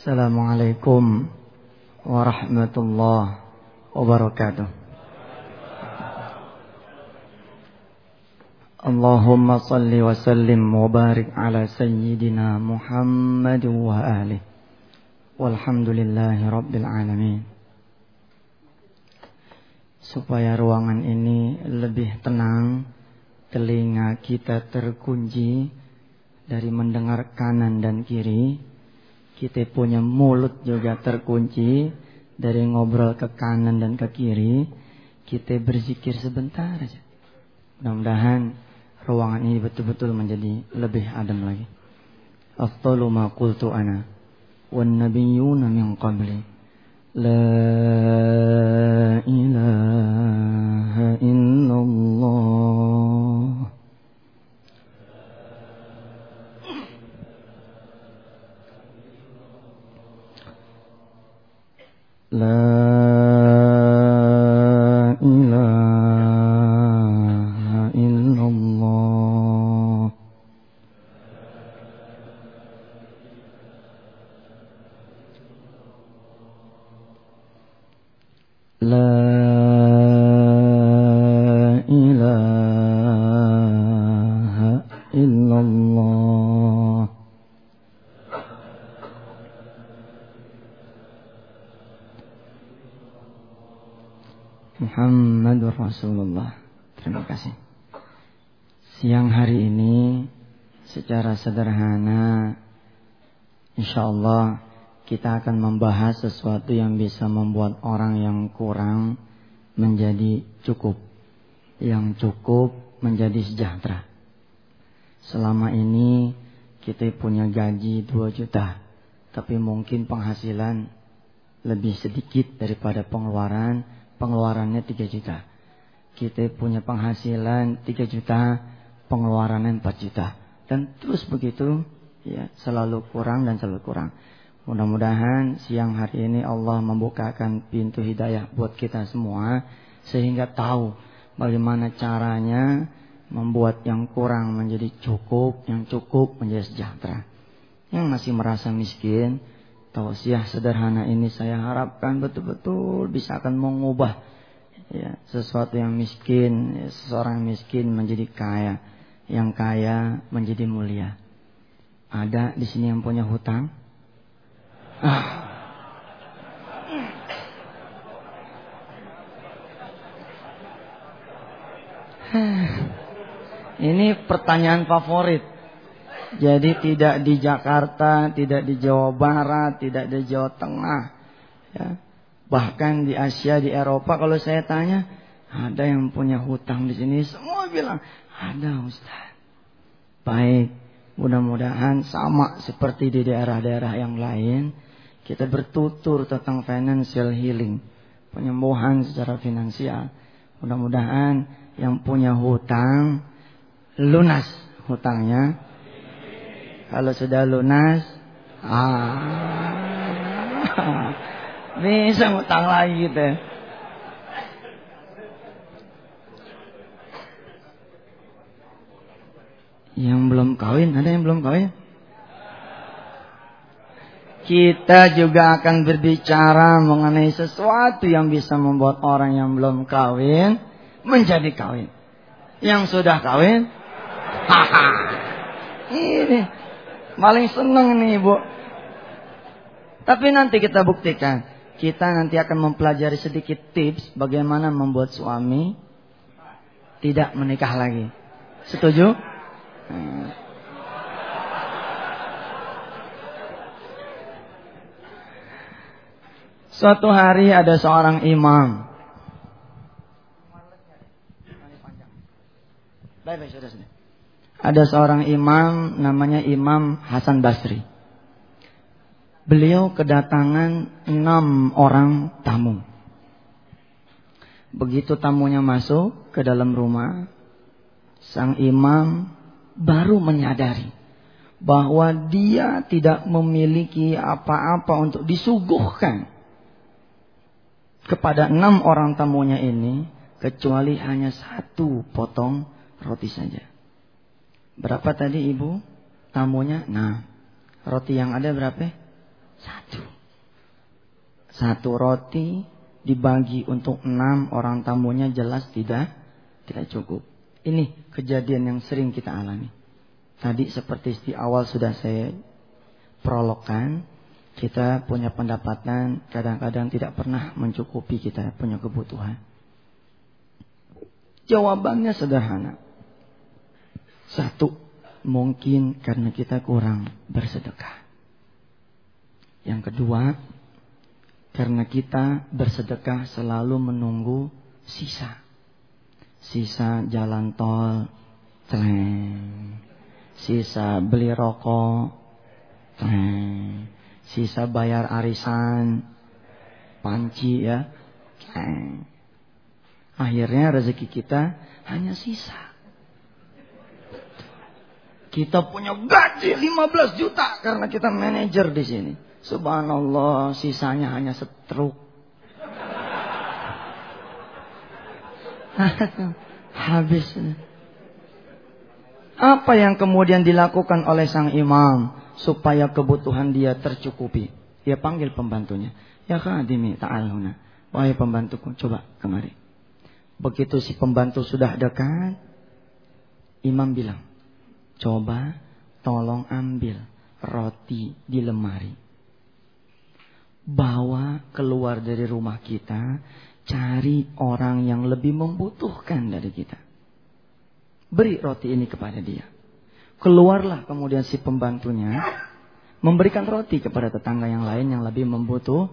Assalamualaikum warahmatullahi wabarakatuh. Allahumma salli wa sallim wa barik ala sayyidina Muhammad wa alihi. Walhamdulillahi rabbil alamin. Supaya ruangan ini lebih tenang, telinga kita terkunci dari mendengar kanan dan kiri kita punya mulut juga terkunci dari ngobrol ke kanan dan ke kiri. Kita berzikir sebentar aja. Mudah-mudahan ruangan ini betul-betul menjadi lebih adem lagi. Afdalu ma qultu ana wan nabiyyuna min qabli. La ilaha illallah. لا Rasulullah. Terima kasih. Siang hari ini secara sederhana insya Allah kita akan membahas sesuatu yang bisa membuat orang yang kurang menjadi cukup. Yang cukup menjadi sejahtera. Selama ini kita punya gaji 2 juta. Tapi mungkin penghasilan lebih sedikit daripada pengeluaran pengeluarannya 3 juta. Kita punya penghasilan 3 juta, pengeluarannya 4 juta. Dan terus begitu, ya selalu kurang dan selalu kurang. Mudah-mudahan siang hari ini Allah membukakan pintu hidayah buat kita semua sehingga tahu bagaimana caranya membuat yang kurang menjadi cukup, yang cukup menjadi sejahtera. Yang masih merasa miskin, tausiah sederhana ini saya harapkan betul-betul bisa akan mengubah ya, sesuatu yang miskin, ya, seseorang miskin menjadi kaya, yang kaya menjadi mulia. Ada di sini yang punya hutang? Ah. Ini pertanyaan favorit. Jadi tidak di Jakarta, tidak di Jawa Barat, tidak di Jawa Tengah. Ya. Bahkan di Asia, di Eropa kalau saya tanya, ada yang punya hutang di sini, semua bilang, ada Ustaz. Baik, mudah-mudahan sama seperti di daerah-daerah yang lain, kita bertutur tentang financial healing, penyembuhan secara finansial. Mudah-mudahan yang punya hutang lunas hutangnya kalau sudah lunas, ah, bisa ngutang lagi gitu. Yang belum kawin, ada yang belum kawin? Kita juga akan berbicara mengenai sesuatu yang bisa membuat orang yang belum kawin menjadi kawin. Yang sudah kawin. Ini Paling seneng nih ibu. Tapi nanti kita buktikan. Kita nanti akan mempelajari sedikit tips bagaimana membuat suami tidak menikah lagi. Setuju? Hmm. Suatu hari ada seorang imam. Baik, baik, sudah, sudah ada seorang imam namanya Imam Hasan Basri. Beliau kedatangan enam orang tamu. Begitu tamunya masuk ke dalam rumah, sang imam baru menyadari bahwa dia tidak memiliki apa-apa untuk disuguhkan kepada enam orang tamunya ini kecuali hanya satu potong roti saja. Berapa tadi ibu tamunya? Nah, roti yang ada berapa? Satu. Satu roti dibagi untuk enam orang tamunya jelas tidak tidak cukup. Ini kejadian yang sering kita alami. Tadi seperti di awal sudah saya prologkan, kita punya pendapatan kadang-kadang tidak pernah mencukupi kita punya kebutuhan. Jawabannya sederhana. Satu, mungkin karena kita kurang bersedekah. Yang kedua, karena kita bersedekah selalu menunggu sisa. Sisa jalan tol. Sisa beli rokok. Sisa bayar arisan, panci ya. Akhirnya rezeki kita hanya sisa. Kita punya gaji 15 juta karena kita manajer di sini. Subhanallah, sisanya hanya setruk. Habis. Apa yang kemudian dilakukan oleh sang imam supaya kebutuhan dia tercukupi? Dia panggil pembantunya. Ya khadimi ta'aluna. Wahai pembantuku, coba kemari. Begitu si pembantu sudah dekat, imam bilang, coba tolong ambil roti di lemari. Bawa keluar dari rumah kita, cari orang yang lebih membutuhkan dari kita. Beri roti ini kepada dia. Keluarlah kemudian si pembantunya memberikan roti kepada tetangga yang lain yang lebih membutuh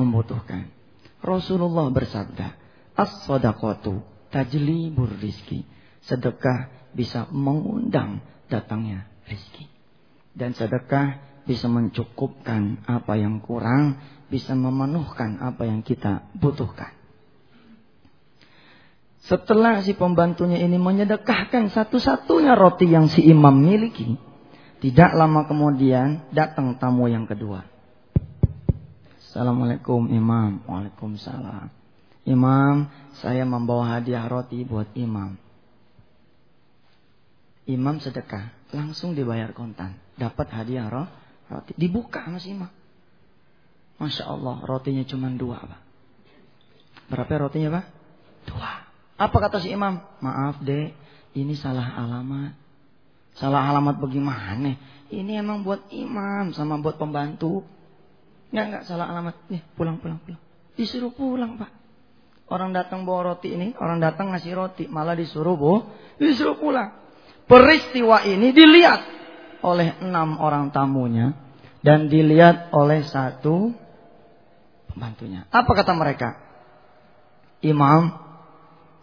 membutuhkan. Rasulullah bersabda, As-sadaqatu tajlibur rizki. Sedekah bisa mengundang datangnya rizki. Dan sedekah bisa mencukupkan apa yang kurang, bisa memenuhkan apa yang kita butuhkan. Setelah si pembantunya ini menyedekahkan satu-satunya roti yang si imam miliki, tidak lama kemudian datang tamu yang kedua. Assalamualaikum imam. Waalaikumsalam. Imam, saya membawa hadiah roti buat imam. Imam sedekah, langsung dibayar kontan. Dapat hadiah roh, roti. Dibuka mas imam. Masya Allah, rotinya cuma dua, Pak. Berapa rotinya, Pak? Dua. Apa kata si imam? Maaf, dek, ini salah alamat. Salah alamat bagaimana? Ini emang buat imam sama buat pembantu. Enggak, enggak, salah alamat. Nih, pulang, pulang, pulang. Disuruh pulang, Pak. Orang datang bawa roti ini, orang datang ngasih roti, malah disuruh bu, disuruh pulang. Peristiwa ini dilihat oleh enam orang tamunya dan dilihat oleh satu pembantunya. Apa kata mereka? Imam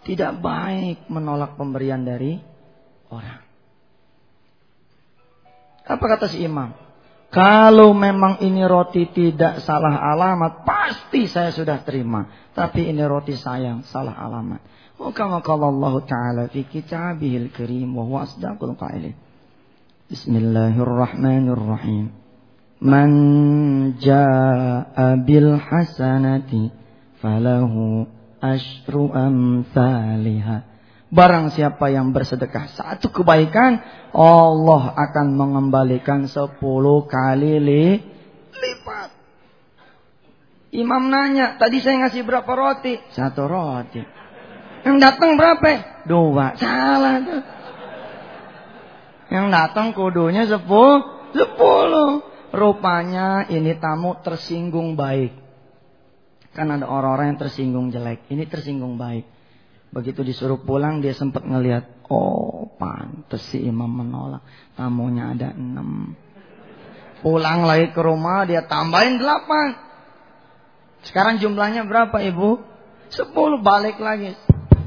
tidak baik menolak pemberian dari orang. Apa kata si imam? Kalau memang ini roti tidak salah alamat, pasti saya sudah terima. Tapi ini roti sayang, salah alamat. Wa kama Allah Ta'ala fi kitabihil karim wa huwa asdaqul qailin. Bismillahirrahmanirrahim. Man jaa bil hasanati falahu ashru amsalihah Barang siapa yang bersedekah satu kebaikan, Allah akan mengembalikan sepuluh kali li, lipat. Imam nanya, tadi saya ngasih berapa roti? Satu roti. Yang datang berapa? Dua. Salah tuh. Yang datang kudunya sepuluh. Sepuluh. Rupanya ini tamu tersinggung baik. Kan ada orang-orang yang tersinggung jelek. Ini tersinggung baik. Begitu disuruh pulang dia sempat ngelihat, oh pantas si imam menolak. Tamunya ada enam. Pulang lagi ke rumah dia tambahin delapan. Sekarang jumlahnya berapa ibu? Sepuluh balik lagi.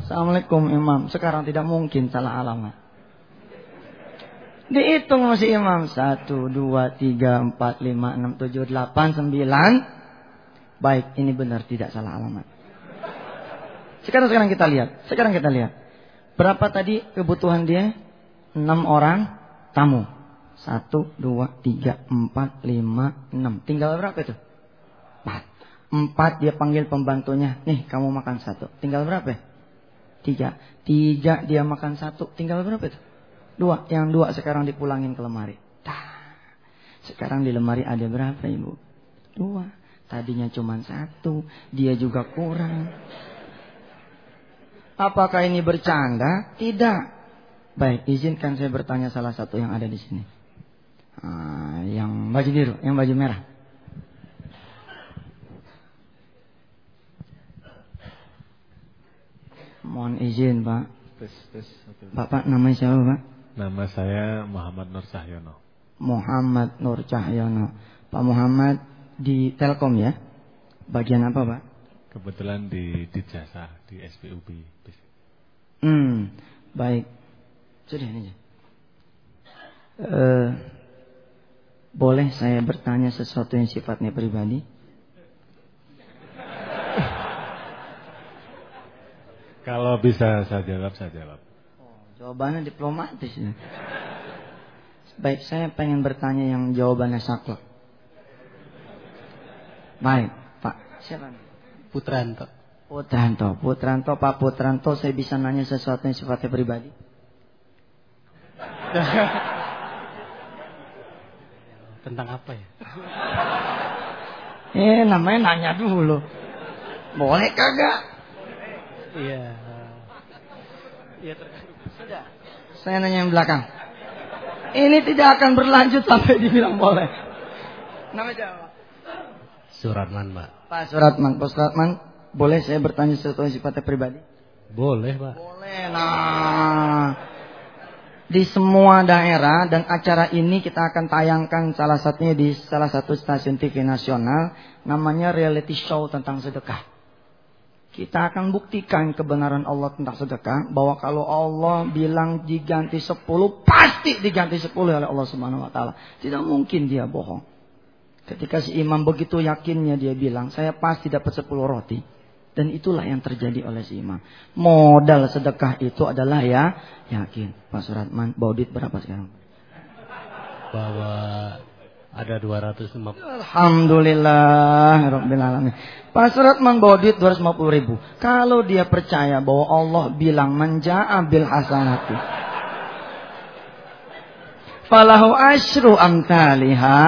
Assalamualaikum imam. Sekarang tidak mungkin salah alamat. Dihitung masih imam. Satu, dua, tiga, empat, lima, enam, tujuh, delapan, sembilan. Baik, ini benar tidak salah alamat. Sekarang sekarang kita lihat. Sekarang kita lihat. Berapa tadi kebutuhan dia? Enam orang tamu. Satu, dua, tiga, empat, lima, enam. Tinggal berapa itu? Empat. Empat dia panggil pembantunya. Nih kamu makan satu. Tinggal berapa? Tiga. Tiga dia makan satu. Tinggal berapa itu? Dua. Yang dua sekarang dipulangin ke lemari. Sekarang di lemari ada berapa ibu? dua. Tadinya cuma satu, dia juga kurang. Apakah ini bercanda? Tidak. Baik, izinkan saya bertanya salah satu yang ada di sini. Ah, yang baju biru, yang baju merah. Mohon izin, Pak. Tes, tes, Bapak namanya siapa, Pak? Nama saya Muhammad Nur Cahyono. Muhammad Nur Cahyono. Pak Muhammad di Telkom ya? Bagian apa, Pak? Kebetulan di di jasa di SPUB. Hmm, baik. Sudah ini. Uh, boleh saya bertanya sesuatu yang sifatnya pribadi? Kalau bisa saya jawab, saya jawab. Jawabannya diplomatis ya. Baik, saya pengen bertanya yang jawabannya saklek. Baik, Pak. Siapa? Putranto. Putranto, Putranto, Pak Putranto, saya bisa nanya sesuatu yang sifatnya pribadi? Tentang apa ya? Eh, namanya nanya dulu. Boleh kagak? Iya. Iya Sudah. Saya nanya yang belakang. Ini tidak akan berlanjut sampai dibilang boleh. Nama siapa? Suratman, Pak. Pak Suratman. Pak Suratman, boleh saya bertanya sesuatu sifatnya pribadi? Boleh, Pak. Boleh. Nah, di semua daerah dan acara ini kita akan tayangkan salah satunya di salah satu stasiun TV nasional namanya reality show tentang sedekah. Kita akan buktikan kebenaran Allah tentang sedekah. Bahwa kalau Allah bilang diganti sepuluh, pasti diganti sepuluh oleh Allah Subhanahu Wa Taala. Tidak mungkin dia bohong. Ketika si imam begitu yakinnya dia bilang, saya pasti dapat sepuluh roti. Dan itulah yang terjadi oleh si imam. Modal sedekah itu adalah ya yakin. Pak Suratman, baudit berapa sekarang? Bawa ada 250. Alhamdulillah Rabbil Alamin. Pak Suratman bawa duit 250 ribu. Kalau dia percaya bahwa Allah bilang menja'a bil hasanati. Falahu asyru amtaliha.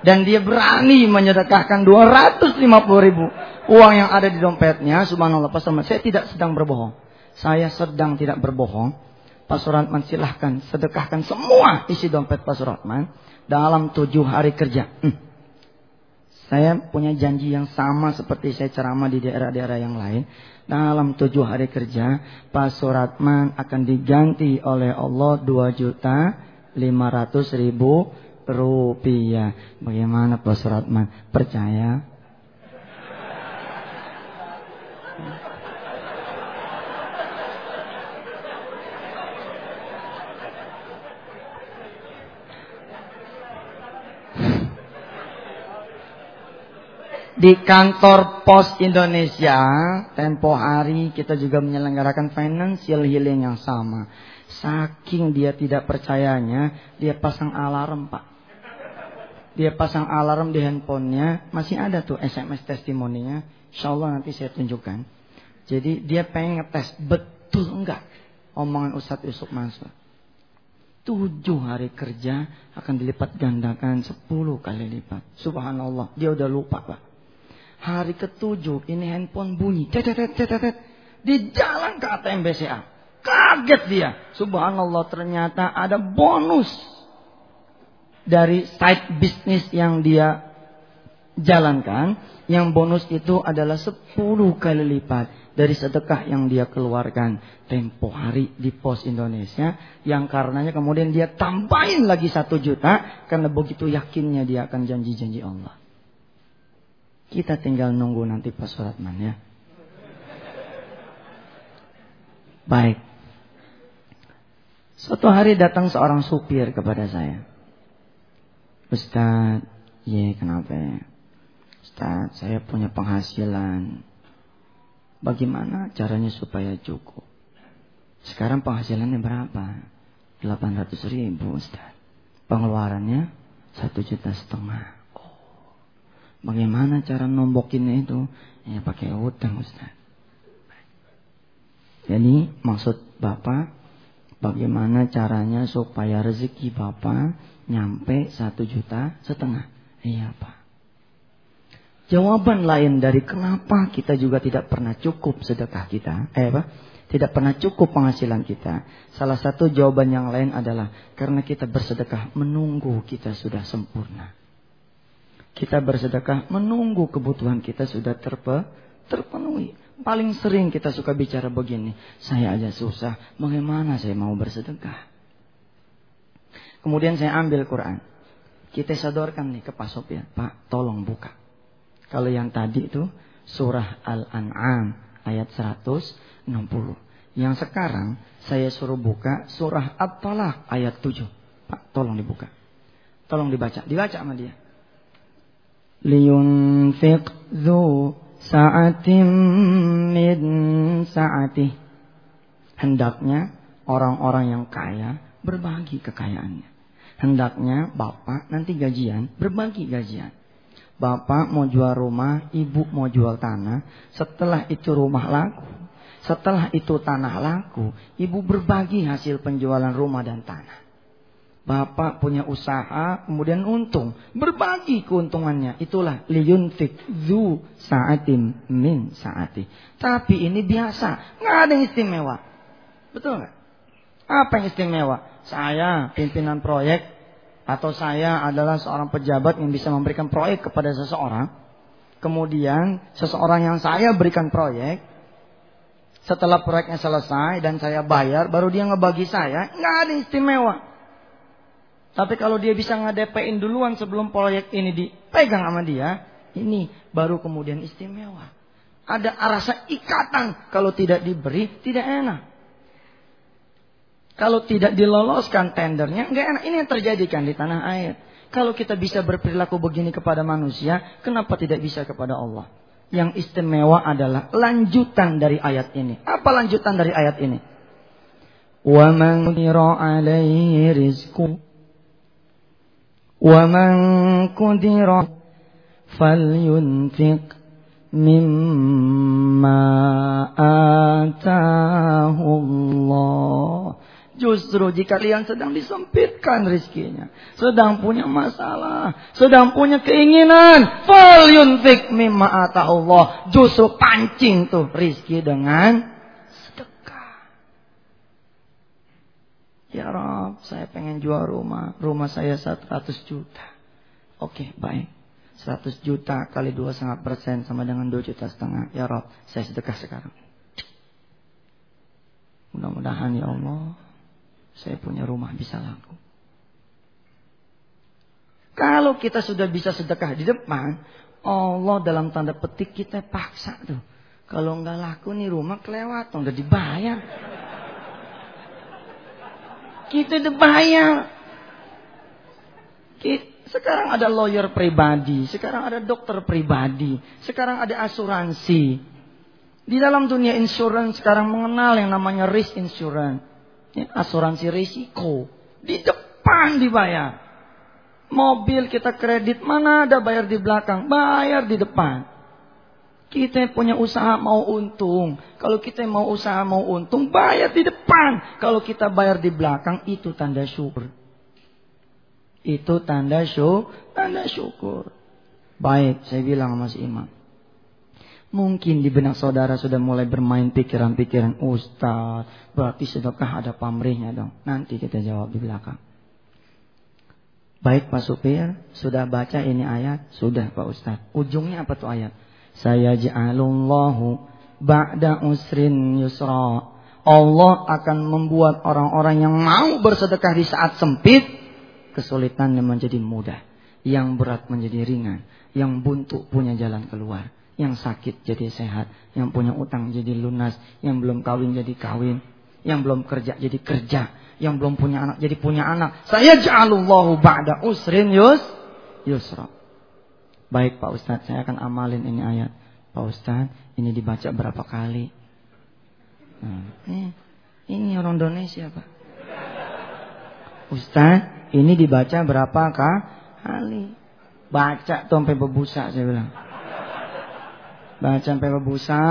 Dan dia berani menyedekahkan 250 ribu. Uang yang ada di dompetnya. Subhanallah Suratman. Saya tidak sedang berbohong. Saya sedang tidak berbohong. Pak Suratman silahkan sedekahkan semua isi dompet Pak Suratman dalam tujuh hari kerja. Hmm. Saya punya janji yang sama seperti saya ceramah di daerah-daerah yang lain. Dalam tujuh hari kerja, Pak Suratman akan diganti oleh Allah dua juta lima ratus ribu rupiah. Bagaimana Pak Suratman? Percaya? Di kantor Pos Indonesia tempo hari kita juga menyelenggarakan financial healing yang sama. Saking dia tidak percayanya, dia pasang alarm pak. Dia pasang alarm di handphonenya, masih ada tuh SMS testimoninya. Insya Allah nanti saya tunjukkan. Jadi dia pengen ngetes betul enggak omongan Ustadz Yusuf Mansur. Tujuh hari kerja akan dilipat gandakan sepuluh kali lipat. Subhanallah, dia udah lupa pak. Hari ketujuh ini handphone bunyi. Di jalan ke ATM BCA. Kaget dia. Subhanallah ternyata ada bonus. Dari side bisnis yang dia jalankan. Yang bonus itu adalah 10 kali lipat. Dari sedekah yang dia keluarkan. Tempo hari di pos Indonesia. Yang karenanya kemudian dia tambahin lagi satu juta. Karena begitu yakinnya dia akan janji-janji Allah. Kita tinggal nunggu nanti Pak Suratman ya. Baik. Suatu hari datang seorang supir kepada saya. Ustaz, iya kenapa ya? Ustaz, saya punya penghasilan. Bagaimana caranya supaya cukup? Sekarang penghasilannya berapa? 800 ribu Ustaz. Pengeluarannya satu juta setengah. Bagaimana cara nombokinnya itu? Ya pakai utang Ustaz. Jadi maksud Bapak bagaimana caranya supaya rezeki Bapak nyampe satu juta setengah? Iya Pak. Jawaban lain dari kenapa kita juga tidak pernah cukup sedekah kita. Eh apa? Tidak pernah cukup penghasilan kita. Salah satu jawaban yang lain adalah karena kita bersedekah menunggu kita sudah sempurna. Kita bersedekah menunggu kebutuhan kita sudah terpe, terpenuhi. Paling sering kita suka bicara begini. Saya aja susah. Bagaimana saya mau bersedekah? Kemudian saya ambil Quran. Kita sodorkan nih ke Pak Sopyan. Pak, tolong buka. Kalau yang tadi itu surah Al-An'am ayat 160. Yang sekarang saya suruh buka surah At-Talaq ayat 7. Pak, tolong dibuka. Tolong dibaca. Dibaca sama dia. Liyunfiq dhu sa'atim min sa'atih. Hendaknya orang-orang yang kaya berbagi kekayaannya. Hendaknya bapak nanti gajian berbagi gajian. Bapak mau jual rumah, ibu mau jual tanah. Setelah itu rumah laku. Setelah itu tanah laku. Ibu berbagi hasil penjualan rumah dan tanah. Bapak punya usaha, kemudian untung. Berbagi keuntungannya. Itulah liyuntik zu saatim min saati. Tapi ini biasa. Nggak ada yang istimewa. Betul nggak? Apa yang istimewa? Saya pimpinan proyek atau saya adalah seorang pejabat yang bisa memberikan proyek kepada seseorang, kemudian seseorang yang saya berikan proyek, setelah proyeknya selesai dan saya bayar, baru dia ngebagi saya, nggak ada istimewa. Tapi kalau dia bisa ngedepein duluan sebelum proyek ini dipegang sama dia, ini baru kemudian istimewa. Ada rasa ikatan kalau tidak diberi tidak enak. Kalau tidak diloloskan tendernya, nggak enak. Ini yang terjadi kan di tanah air. Kalau kita bisa berperilaku begini kepada manusia, kenapa tidak bisa kepada Allah? Yang istimewa adalah lanjutan dari ayat ini. Apa lanjutan dari ayat ini? وَمَنْ قُدِرَ عَلَيْهِ رِزْقُهُ وَمَنْ قُدِرَ فَلْيُنْفِقْ مِمَّا آتَاهُ اللَّهُ Justru jika kalian sedang disempitkan rizkinya. Sedang punya masalah. Sedang punya keinginan. Fal yunfik mimma Allah. Justru pancing tuh rizki dengan Ya Rob, saya pengen jual rumah. Rumah saya 100 juta. Oke, baik. 100 juta kali 2,5 persen sama dengan 2 juta setengah. Ya Rob, saya sedekah sekarang. Mudah-mudahan ya Allah saya punya rumah bisa laku. Kalau kita sudah bisa sedekah di depan, Allah dalam tanda petik kita paksa tuh. Kalau nggak laku nih rumah kelewat, udah dibayar. Kita udah bayar. Sekarang ada lawyer pribadi, sekarang ada dokter pribadi, sekarang ada asuransi. Di dalam dunia insurance sekarang mengenal yang namanya risk insurance. Ya, asuransi risiko. Di depan dibayar. Mobil kita kredit mana ada bayar di belakang. Bayar di depan. Kita punya usaha mau untung. Kalau kita mau usaha mau untung, bayar di depan. Kalau kita bayar di belakang, itu tanda syukur. Itu tanda syukur. Tanda syukur. Baik, saya bilang Mas Imam. Mungkin di benak saudara sudah mulai bermain pikiran-pikiran Ustaz. Berarti sedekah ada pamrihnya dong. Nanti kita jawab di belakang. Baik Pak Supir, sudah baca ini ayat? Sudah Pak Ustaz. Ujungnya apa tuh ayat? Saya ja'alullahu ba'da usrin yusra. Allah akan membuat orang-orang yang mau bersedekah di saat sempit. Kesulitan menjadi mudah. Yang berat menjadi ringan. Yang buntu punya jalan keluar. Yang sakit jadi sehat, yang punya utang jadi lunas, yang belum kawin jadi kawin, yang belum kerja jadi kerja, yang belum punya anak jadi punya anak. Saya ja'alullahu ba'da usrin yus yusra. Baik Pak Ustadz, saya akan amalin ini ayat. Pak Ustadz, ini dibaca berapa kali? Nah, ini, ini orang Indonesia Pak. Ustadz, ini dibaca berapa kali? Baca tuh sampai berbusa saya bilang. Baca sampai berbusa,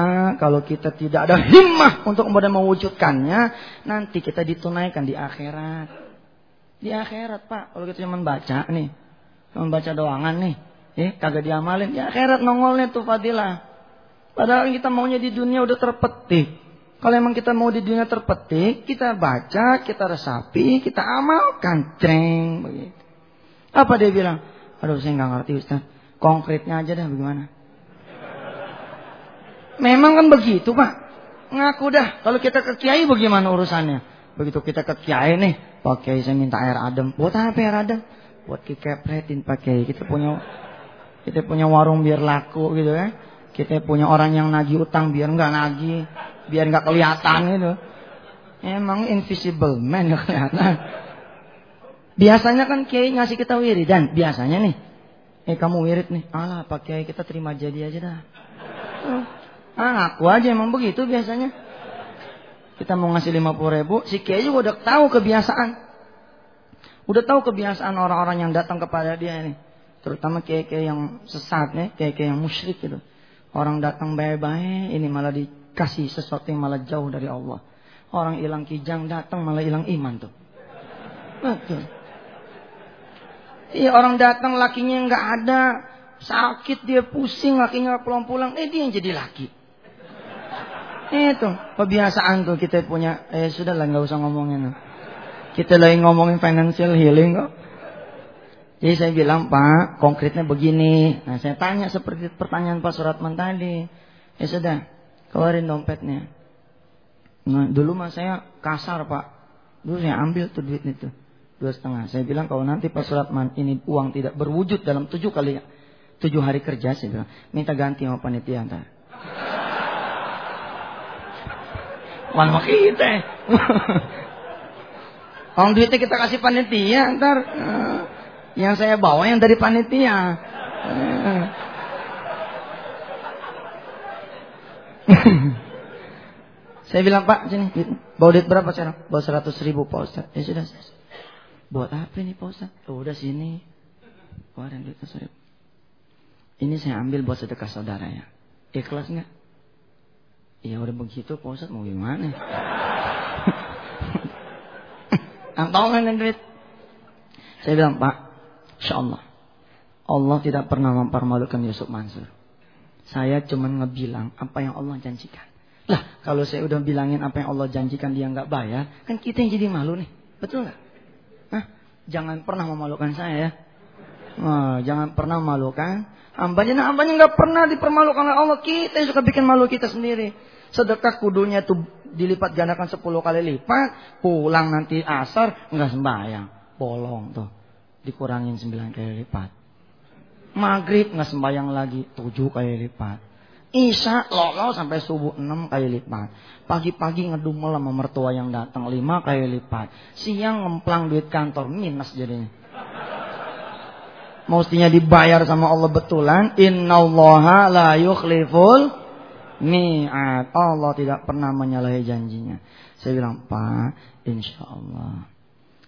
kalau kita tidak ada himmah untuk kemudian mewujudkannya, nanti kita ditunaikan di akhirat. Di akhirat Pak, kalau kita cuma baca nih, cuma baca doangan nih, Eh, kagak diamalin. Ya akhirat nongolnya tuh fadilah. Padahal kita maunya di dunia udah terpetik. Kalau emang kita mau di dunia terpetik, kita baca, kita resapi, kita amalkan. Ceng, begitu. Apa dia bilang? Aduh saya nggak ngerti Ustaz. Konkretnya aja dah bagaimana? Memang kan begitu Pak. Ngaku dah. Kalau kita ke kiai bagaimana urusannya? Begitu kita ke kiai nih. Pak kiai saya minta air adem. Buat apa air adem? Buat kikepretin Pak kiai. Kita punya kita punya warung biar laku gitu ya. Kita punya orang yang nagih utang biar nggak nagih. Biar nggak kelihatan gitu. Emang invisible man nggak kelihatan. Biasanya kan kiai ngasih kita wiridan. Biasanya nih. Eh kamu wirid nih. Alah pak kiai kita terima jadi aja dah. Ah, aku aja emang begitu biasanya. Kita mau ngasih 50 ribu, si kiai juga udah tahu kebiasaan. Udah tahu kebiasaan orang-orang yang datang kepada dia ini. Terutama kiai-kiai yang sesat nih, kiai-kiai yang musyrik gitu. Orang datang baik-baik, ini malah dikasih sesuatu yang malah jauh dari Allah. Orang hilang kijang datang malah hilang iman tuh. Betul. Iya orang datang lakinya nggak ada, sakit dia pusing lakinya pulang-pulang, eh dia yang jadi laki. Itu kebiasaan tuh kita punya. Eh sudah lah nggak usah ngomongin. Kita lagi ngomongin financial healing kok. Jadi saya bilang Pak, konkretnya begini. Nah saya tanya seperti pertanyaan Pak Suratman tadi. Ya sudah, keluarin dompetnya. Nah dulu mas saya kasar Pak. Dulu saya ambil tuh duit itu dua setengah. Saya bilang kalau nanti Pak Suratman ini uang tidak berwujud dalam tujuh kali tujuh hari kerja, saya bilang minta ganti sama panitia ntar. Wan kita. Kalau duitnya kita kasih panitia ntar uh, yang saya bawa yang dari panitia. Saya bilang Pak sini bawa duit berapa sekarang? Bawa seratus ribu Pak Ustaz. Ya sudah. Buat apa ini Pak Ustaz? Oh, udah sini. Keluarin duit seribu. Ini saya ambil buat sedekah saudara ya. Ikhlas nggak? Ya udah begitu Pak Ustaz mau gimana? Kan duit? Saya bilang Pak, Insya Allah. Allah tidak pernah mempermalukan Yusuf Mansur. Saya cuma ngebilang apa yang Allah janjikan. Lah, kalau saya udah bilangin apa yang Allah janjikan dia nggak bayar, kan kita yang jadi malu nih. Betul nggak? Hah? Jangan pernah memalukan saya ya. Nah, jangan pernah memalukan hambanya. Nah, hambanya nggak pernah dipermalukan oleh Allah. Kita yang suka bikin malu kita sendiri. Sedekah kudunya tuh dilipat gandakan 10 kali lipat. Pulang nanti asar nggak sembahyang. Bolong tuh. Dikurangin 9 kali lipat. Maghrib nggak sembahyang lagi 7 kali lipat. Isya lolo sampai subuh 6 kali lipat. Pagi-pagi ngedumel sama mertua yang datang 5 kali lipat. Siang ngemplang duit kantor minus jadinya. Mestinya dibayar sama Allah betulan. Innallaha la yukhliful mi'at. Allah tidak pernah menyalahi janjinya. Saya bilang, Pak, insya Allah.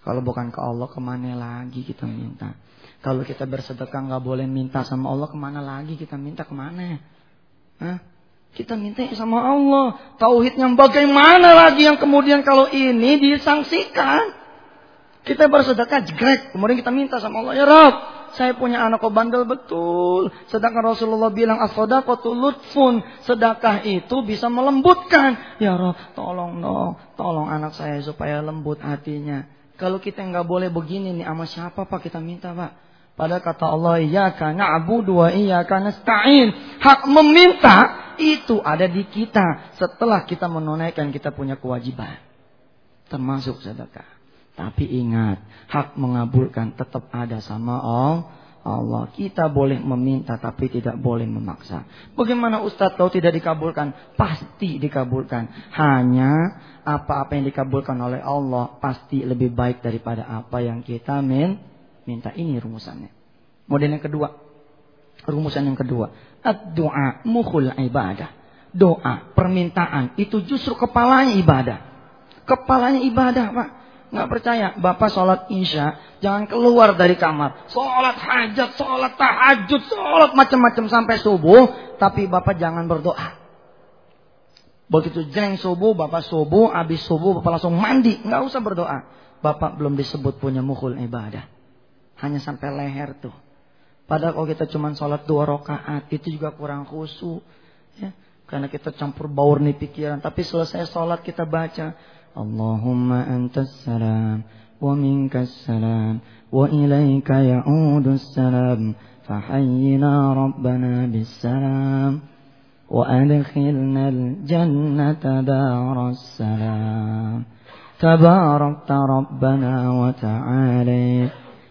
Kalau bukan ke Allah, ke mana lagi kita minta? Kalau kita bersedekah nggak boleh minta sama Allah, ke mana lagi kita minta ke mana? Hah? Kita minta sama Allah. Tauhid yang bagaimana lagi yang kemudian kalau ini disangsikan. Kita bersedekah jegrek. Kemudian kita minta sama Allah. Ya Rob, saya punya anak kok bandel betul. Sedangkan Rasulullah bilang as-sadaqatu lutfun. Sedekah itu bisa melembutkan. Ya Rob, tolong dong. Tolong anak saya supaya lembut hatinya. Kalau kita nggak boleh begini nih sama siapa Pak kita minta Pak? Pada kata Allah, Iyaka na'budu wa iyaka nasta'in. Hak meminta itu ada di kita setelah kita menunaikan kita punya kewajiban. Termasuk sedekah. Tapi ingat, hak mengabulkan tetap ada sama Allah. Kita boleh meminta tapi tidak boleh memaksa. Bagaimana Ustadz kalau tidak dikabulkan? Pasti dikabulkan. Hanya apa-apa yang dikabulkan oleh Allah pasti lebih baik daripada apa yang kita min minta ini rumusannya. Model yang kedua. Rumusan yang kedua. Ad-doa mukhul ibadah. Doa, permintaan. Itu justru kepalanya ibadah. Kepalanya ibadah Pak. Nggak percaya. Bapak sholat isya. Jangan keluar dari kamar. Sholat hajat, sholat tahajud, sholat macam-macam sampai subuh. Tapi Bapak jangan berdoa. Begitu jeng subuh, Bapak subuh. Habis subuh Bapak langsung mandi. Nggak usah berdoa. Bapak belum disebut punya mukhul ibadah. Hanya sampai leher tuh. Padahal kalau kita cuma sholat dua rakaat itu juga kurang khusyuk. Ya. Karena kita campur baur nih pikiran. Tapi selesai sholat kita baca. اللهم أنت السلام ومنك السلام وإليك يعود السلام فحينا ربنا بالسلام وأدخلنا الجنة دار السلام تباركت ربنا وتعالي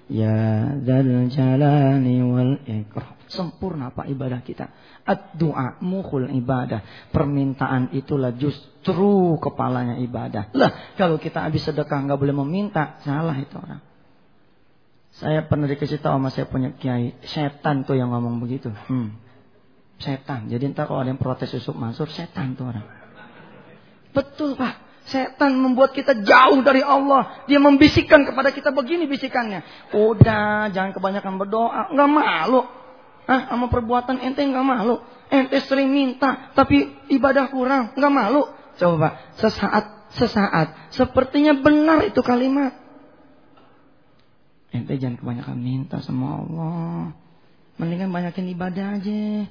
يا ذا الجلال والإكرام Sempurna Pak ibadah kita. Ad-du'a mukhul ibadah. Permintaan itulah justru kepalanya ibadah. Lah kalau kita habis sedekah nggak boleh meminta. Salah itu orang. Saya pernah dikasih tahu sama saya punya kiai. Setan tuh yang ngomong begitu. Hmm. Setan. Jadi entah kalau ada yang protes Yusuf Mansur, setan tuh orang. Betul Pak. Setan membuat kita jauh dari Allah. Dia membisikkan kepada kita begini bisikannya. Udah, jangan kebanyakan berdoa. Nggak malu. Ah, sama perbuatan ente nggak malu. Ente sering minta, tapi ibadah kurang. Nggak malu. Coba, sesaat, sesaat. Sepertinya benar itu kalimat. Ente jangan kebanyakan minta sama Allah. Mendingan banyakin ibadah aja.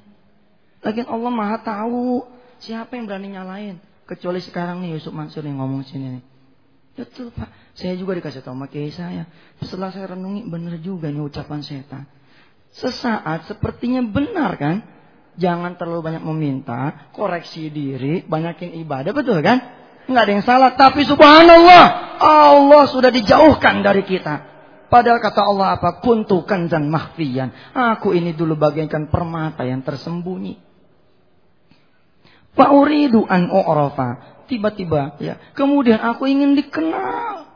Lagian Allah maha tahu siapa yang berani nyalain. Kecuali sekarang nih Yusuf Mansur yang ngomong sini nih. Betul Pak. Saya juga dikasih tahu sama saya. Setelah saya renungi benar juga nih ucapan setan. Sesaat sepertinya benar kan? Jangan terlalu banyak meminta, koreksi diri, banyakin ibadah, betul kan? Enggak ada yang salah, tapi subhanallah, Allah sudah dijauhkan dari kita. Padahal kata Allah apa? Kuntukan dan mahfiyan. Aku ini dulu bagaikan permata yang tersembunyi. Fa'uridu an u'rafa. Tiba-tiba ya. Kemudian aku ingin dikenal.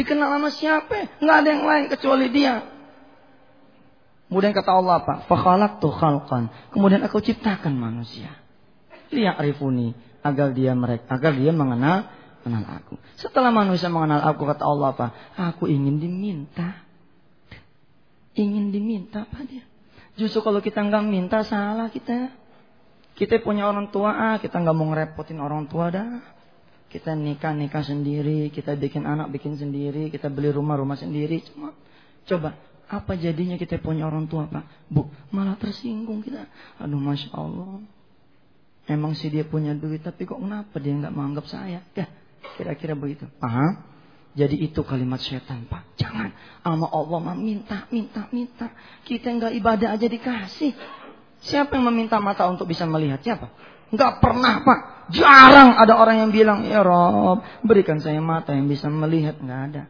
Dikenal sama siapa? Nggak ada yang lain kecuali dia. Kemudian kata Allah apa? Fakhalaqtu khalqan. Kemudian aku ciptakan manusia. Liya'rifuni agar dia mereka agar dia mengenal mengenal aku. Setelah manusia mengenal aku kata Allah apa? Aku ingin diminta. Ingin diminta apa dia? Justru kalau kita nggak minta salah kita. Kita punya orang tua, ah, kita nggak mau ngerepotin orang tua dah. Kita nikah nikah sendiri, kita bikin anak bikin sendiri, kita beli rumah rumah sendiri. Cuma coba apa jadinya kita punya orang tua pak? Bu, malah tersinggung kita. Aduh masya Allah. Emang sih dia punya duit, tapi kok kenapa dia nggak menganggap saya? Ya, kira-kira begitu. Paham? Jadi itu kalimat setan pak. Jangan. Sama Allah mah minta, minta, minta. Kita nggak ibadah aja dikasih. Siapa yang meminta mata untuk bisa melihat? Siapa? Enggak pernah, Pak. Jarang ada orang yang bilang, "Ya Rob, berikan saya mata yang bisa melihat." Enggak ada.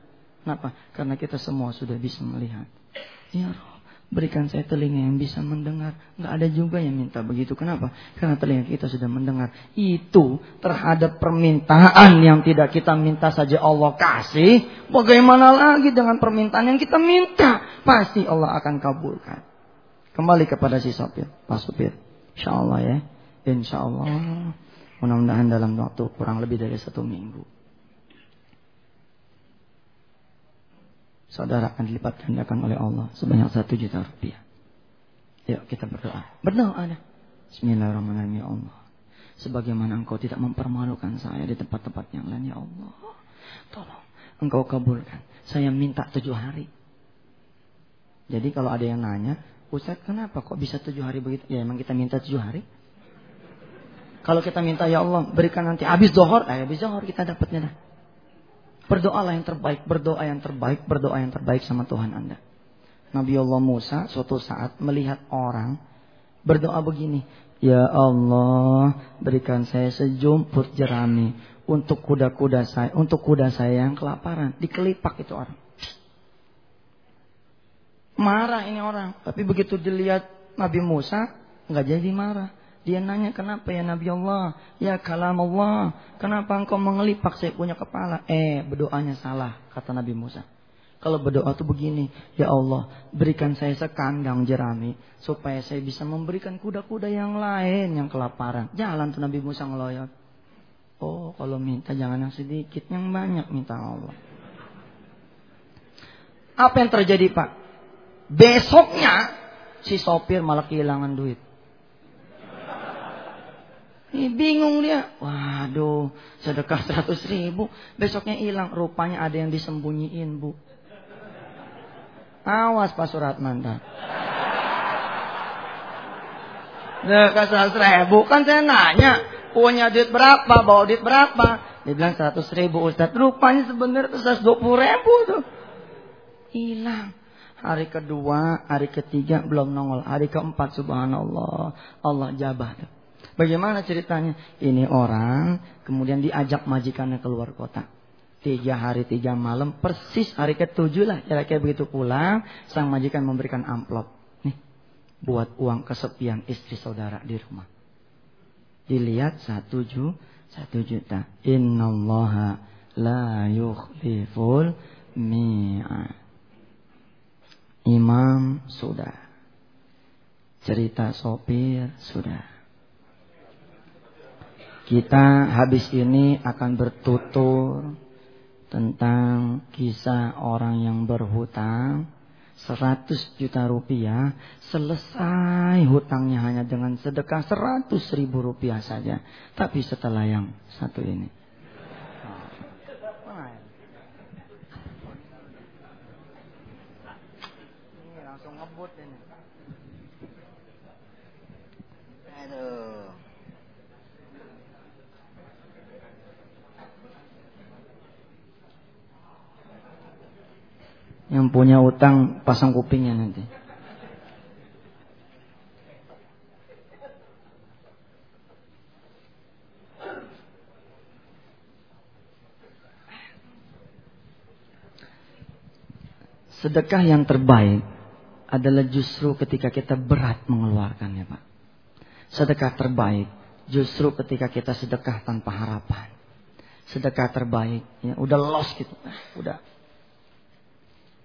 Kenapa? Karena kita semua sudah bisa melihat. Ya Rob, berikan saya telinga yang bisa mendengar. Enggak ada juga yang minta begitu. Kenapa? Karena telinga kita sudah mendengar. Itu terhadap permintaan yang tidak kita minta saja Allah kasih. Bagaimana lagi dengan permintaan yang kita minta? Pasti Allah akan kabulkan. Kembali kepada si sopir, Pak Supir. Insya Allah ya. Insya Allah. Mudah-mudahan dalam waktu kurang lebih dari satu minggu. Saudara akan dilipat gandakan oleh Allah sebanyak satu juta rupiah. Yuk kita berdoa. Berdoa ada. Bismillahirrahmanirrahim ya Allah. Sebagaimana engkau tidak mempermalukan saya di tempat-tempat yang lain ya Allah. Tolong engkau kabulkan. Saya minta tujuh hari. Jadi kalau ada yang nanya, Ustaz kenapa kok bisa tujuh hari begitu? Ya emang kita minta tujuh hari. Kalau kita minta ya Allah berikan nanti habis dohor, eh, habis dohor kita dapatnya dah. Berdoalah yang terbaik, berdoa yang terbaik, berdoa yang terbaik sama Tuhan Anda. Nabi Allah Musa suatu saat melihat orang berdoa begini, Ya Allah, berikan saya sejumput jerami untuk kuda-kuda saya, untuk kuda saya yang kelaparan. Dikelipak itu orang. Marah ini orang. Tapi begitu dilihat Nabi Musa, nggak jadi marah. Dia nanya kenapa ya Nabi Allah? Ya kalam Allah. Kenapa engkau mengelipak saya punya kepala? Eh berdoanya salah kata Nabi Musa. Kalau berdoa tuh begini, ya Allah berikan saya sekandang jerami supaya saya bisa memberikan kuda-kuda yang lain yang kelaparan. Jalan tuh Nabi Musa ngeloyot. Oh kalau minta jangan yang sedikit, yang banyak minta Allah. Apa yang terjadi Pak? Besoknya si sopir malah kehilangan duit. Ini bingung dia. Waduh, sedekah seratus ribu. Besoknya hilang. Rupanya ada yang disembunyiin, Bu. Awas Pak Surat Mantap. Sedekah seratus ribu. Kan saya nanya. Punya duit berapa? Bawa duit berapa? Dia bilang seratus ribu Ustaz. Rupanya sebenarnya seratus dua puluh ribu tuh. Hilang. Hari kedua, hari ketiga belum nongol. Hari keempat subhanallah. Allah jabah. Bagaimana ceritanya? Ini orang kemudian diajak majikannya keluar kota. Tiga hari tiga malam persis hari ketujuh lah. Kira-kira begitu pulang. Sang majikan memberikan amplop. Nih. Buat uang kesepian istri saudara di rumah. Dilihat satu juta. Satu juta. Innallaha la yukhliful mi'ad. Imam sudah. Cerita sopir sudah. Kita habis ini akan bertutur tentang kisah orang yang berhutang 100 juta rupiah selesai hutangnya hanya dengan sedekah 100 ribu rupiah saja. Tapi setelah yang satu ini. Yang punya utang pasang kupingnya nanti. Sedekah yang terbaik adalah justru ketika kita berat mengeluarkannya, Pak. Sedekah terbaik justru ketika kita sedekah tanpa harapan. Sedekah terbaik, ya udah lost gitu, udah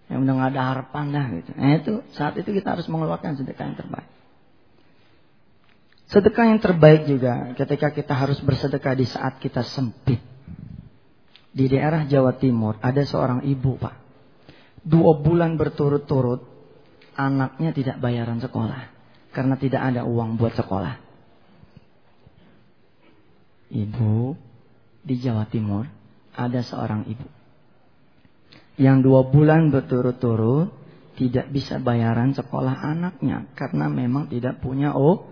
yang udah nggak ada harapan dah gitu. Nah itu saat itu kita harus mengeluarkan sedekah yang terbaik. Sedekah yang terbaik juga ketika kita harus bersedekah di saat kita sempit. Di daerah Jawa Timur ada seorang ibu pak. Dua bulan berturut-turut anaknya tidak bayaran sekolah. Karena tidak ada uang buat sekolah. Ibu di Jawa Timur ada seorang ibu yang dua bulan berturut-turut tidak bisa bayaran sekolah anaknya karena memang tidak punya oh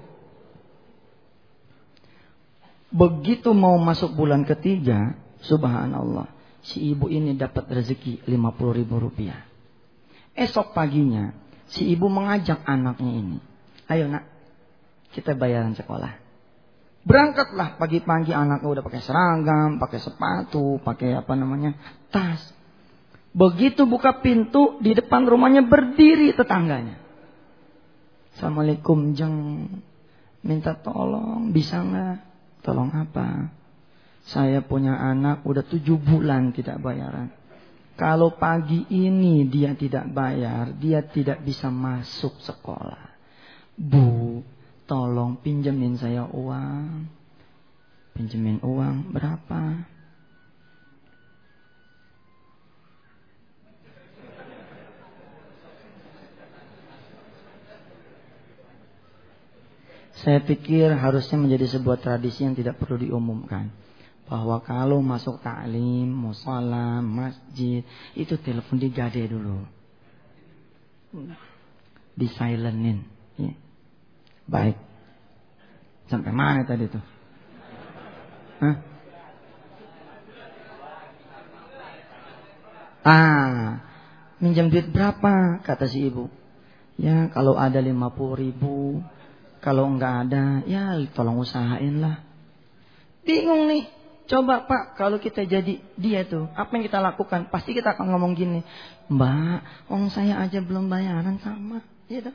begitu mau masuk bulan ketiga subhanallah si ibu ini dapat rezeki 50 ribu rupiah. Esok paginya si ibu mengajak anaknya ini ayo nak kita bayaran sekolah. Berangkatlah pagi-pagi anaknya udah pakai seragam pakai sepatu pakai apa namanya tas Begitu buka pintu, di depan rumahnya berdiri tetangganya. Assalamualaikum, jeng. Minta tolong, bisa nggak? Tolong apa? Saya punya anak udah tujuh bulan tidak bayaran. Kalau pagi ini dia tidak bayar, dia tidak bisa masuk sekolah. Bu, tolong pinjemin saya uang. Pinjemin uang berapa? Saya pikir harusnya menjadi sebuah tradisi yang tidak perlu diumumkan. Bahwa kalau masuk taklim, musola, masjid, itu telepon digade dulu. Di silentin. Ya. Baik. Sampai mana tadi tuh? Hah? Ah, minjam duit berapa? Kata si ibu. Ya, kalau ada lima puluh ribu, kalau enggak ada, ya tolong usahain lah. Bingung nih. Coba Pak, kalau kita jadi dia tuh, apa yang kita lakukan? Pasti kita akan ngomong gini, Mbak, om saya aja belum bayaran sama. Gitu.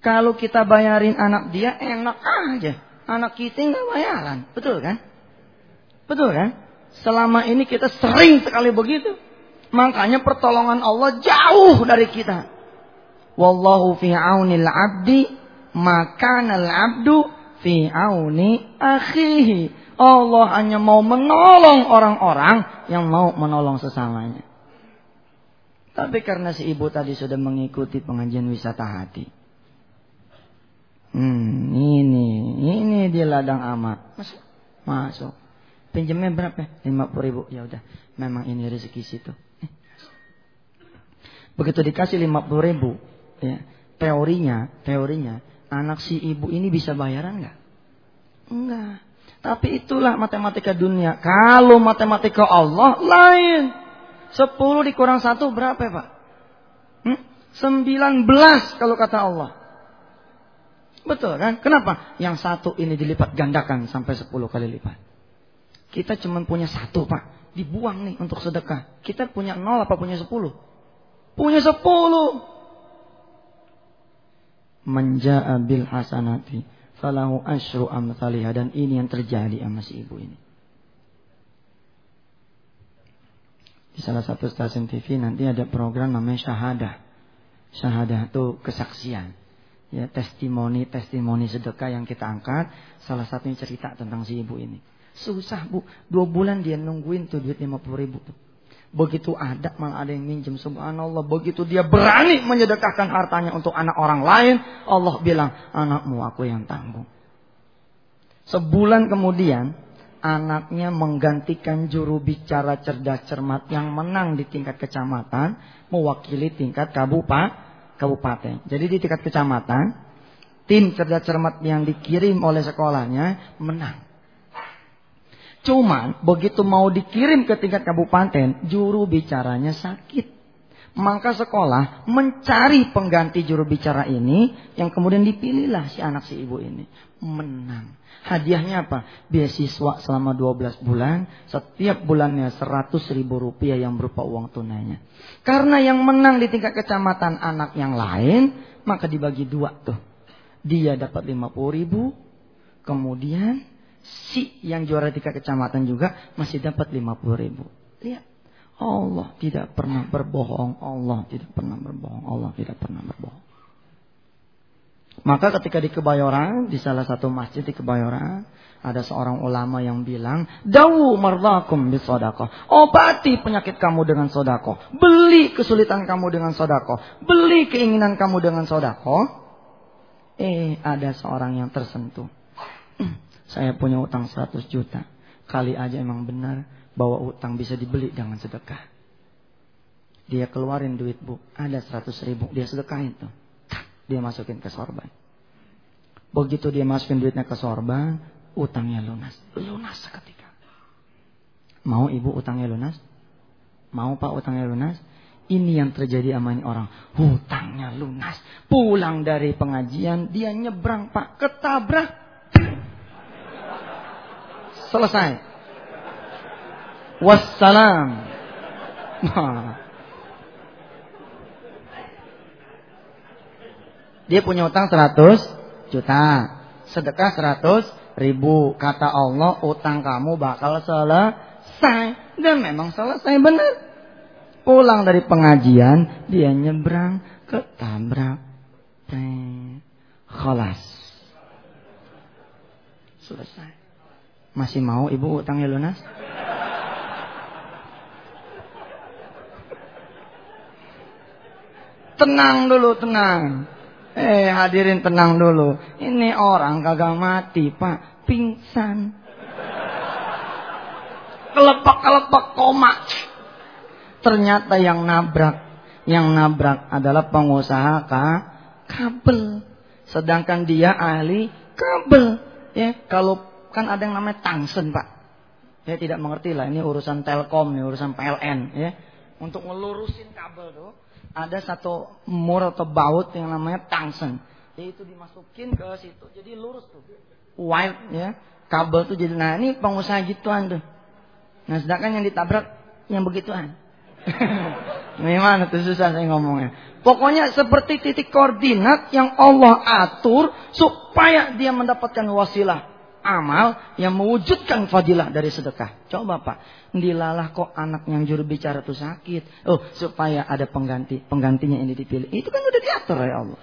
Kalau kita bayarin anak dia, enak aja. Anak kita nggak bayaran. Betul kan? Betul kan? Selama ini kita sering sekali begitu. Makanya pertolongan Allah jauh dari kita. Wallahu fi aunil abdi maka al abdu fi auni akhihi. Allah hanya mau menolong orang-orang yang mau menolong sesamanya. Tapi karena si ibu tadi sudah mengikuti pengajian wisata hati. Hmm, ini, ini dia ladang amat. Masuk, masuk. Pinjamnya berapa? 50 ribu. Ya udah, memang ini rezeki situ. Begitu dikasih 50 ribu, ya, teorinya, teorinya anak si ibu ini bisa bayaran nggak? Enggak. Tapi itulah matematika dunia. Kalau matematika Allah lain. 10 dikurang 1 berapa ya Pak? Hmm? 19 kalau kata Allah. Betul kan? Kenapa? Yang satu ini dilipat gandakan sampai 10 kali lipat. Kita cuma punya satu Pak. Dibuang nih untuk sedekah. Kita punya nol apa punya 10? Punya 10. Menja'a bil hasanati falahu asyru amsalihah dan ini yang terjadi sama si ibu ini. Di salah satu stasiun TV nanti ada program namanya syahadah. Syahadah itu kesaksian. Ya, testimoni, testimoni sedekah yang kita angkat. Salah satunya cerita tentang si ibu ini. Susah bu, dua bulan dia nungguin tuh duit 50 ribu tuh. Begitu ada malah ada yang minjem subhanallah. Begitu dia berani menyedekahkan hartanya untuk anak orang lain. Allah bilang anakmu aku yang tanggung. Sebulan kemudian anaknya menggantikan juru bicara cerdas cermat yang menang di tingkat kecamatan. Mewakili tingkat kabupaten. Jadi di tingkat kecamatan. Tim cerdas cermat yang dikirim oleh sekolahnya menang. Cuman begitu mau dikirim ke tingkat kabupaten, juru bicaranya sakit. Maka sekolah mencari pengganti juru bicara ini yang kemudian dipilihlah si anak si ibu ini. Menang. Hadiahnya apa? Beasiswa selama 12 bulan. Setiap bulannya 100 ribu rupiah yang berupa uang tunainya. Karena yang menang di tingkat kecamatan anak yang lain. Maka dibagi dua tuh. Dia dapat 50 ribu. Kemudian si yang juara tiga kecamatan juga masih dapat 50 ribu. Lihat. Allah tidak pernah berbohong. Allah tidak pernah berbohong. Allah tidak pernah berbohong. Maka ketika di Kebayoran, di salah satu masjid di Kebayoran, ada seorang ulama yang bilang, Dawu mardakum bisodako. Obati penyakit kamu dengan sodako. Beli kesulitan kamu dengan sodako. Beli keinginan kamu dengan sodako. Eh, ada seorang yang tersentuh. Saya punya utang 100 juta. Kali aja emang benar bahwa utang bisa dibeli dengan sedekah. Dia keluarin duit bu. Ada 100 ribu. Dia sedekahin tuh. Dia masukin ke sorban. Begitu dia masukin duitnya ke sorban. Utangnya lunas. Lunas seketika. Mau ibu utangnya lunas? Mau pak utangnya lunas? Ini yang terjadi sama orang. Hutangnya lunas. Pulang dari pengajian. Dia nyebrang pak. Ketabrak selesai. Wassalam. Dia punya utang 100 juta. Sedekah 100 ribu. Kata Allah utang kamu bakal selesai. Dan memang selesai benar. Pulang dari pengajian. Dia nyebrang ketabrak. Khalas. Selesai. Masih mau ibu utangnya lunas? Tenang dulu, tenang. Eh, hadirin tenang dulu. Ini orang kagak mati, Pak. Pingsan. Kelepak-kelepak koma. Ternyata yang nabrak. Yang nabrak adalah pengusaha ka kabel. Sedangkan dia ahli kabel. Ya, kalau kan ada yang namanya tangsen pak. Saya tidak mengerti lah ini urusan telkom, ini urusan PLN ya. Untuk ngelurusin kabel tuh ada satu mur atau baut yang namanya tangsen. Jadi itu dimasukin ke situ jadi lurus tuh. Wide ya. Kabel tuh jadi nah ini pengusaha gituan tuh. Nah sedangkan yang ditabrak yang begituan. Gimana tuh susah saya ngomongnya. Pokoknya seperti titik koordinat yang Allah atur supaya dia mendapatkan wasilah amal yang mewujudkan fadilah dari sedekah. Coba Pak, dilalah kok anak yang juru bicara itu sakit. Oh, supaya ada pengganti, penggantinya ini dipilih. Itu kan udah diatur oleh Allah.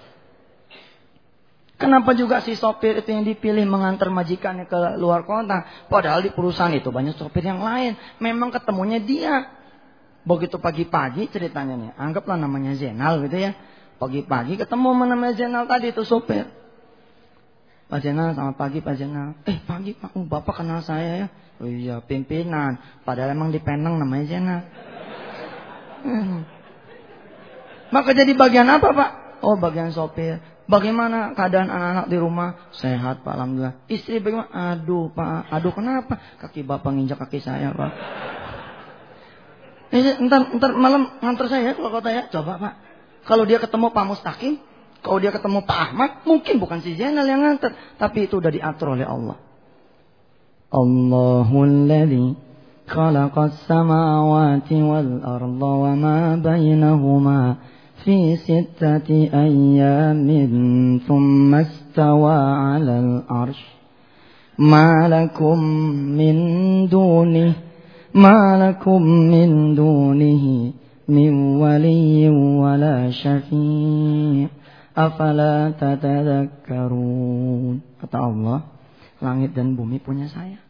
Kenapa juga si sopir itu yang dipilih mengantar majikannya ke luar kota? Padahal di perusahaan itu banyak sopir yang lain. Memang ketemunya dia. Begitu pagi-pagi ceritanya nih. Anggaplah namanya Zainal gitu ya. Pagi-pagi ketemu namanya Zainal tadi itu sopir. Pak Jenal, selamat pagi Pak Jenal. Eh pagi Pak, oh, Bapak kenal saya ya. Oh iya, pimpinan. Padahal emang di Penang namanya Jenal. Hmm. Maka jadi bagian apa Pak? Oh bagian sopir. Bagaimana keadaan anak-anak di rumah? Sehat Pak, Alhamdulillah. Istri bagaimana? Aduh Pak, aduh kenapa? Kaki Bapak nginjak kaki saya Pak. Eh, ntar, ntar malam ngantar saya kalau kota ya. Coba Pak. Kalau dia ketemu Pak Mustaqim, kalau dia ketemu Pak Ahmad, mungkin bukan si Zainal yang ngantar. Tapi itu udah diatur oleh Allah. Allahul ladzi khalaqas samawati wal arda wa ma bainahuma في ستة أيام ثم استوى على العرش ما لكم من دونه ما لكم من دونه من ولي ولا شفيع afala karun kata Allah langit dan bumi punya saya.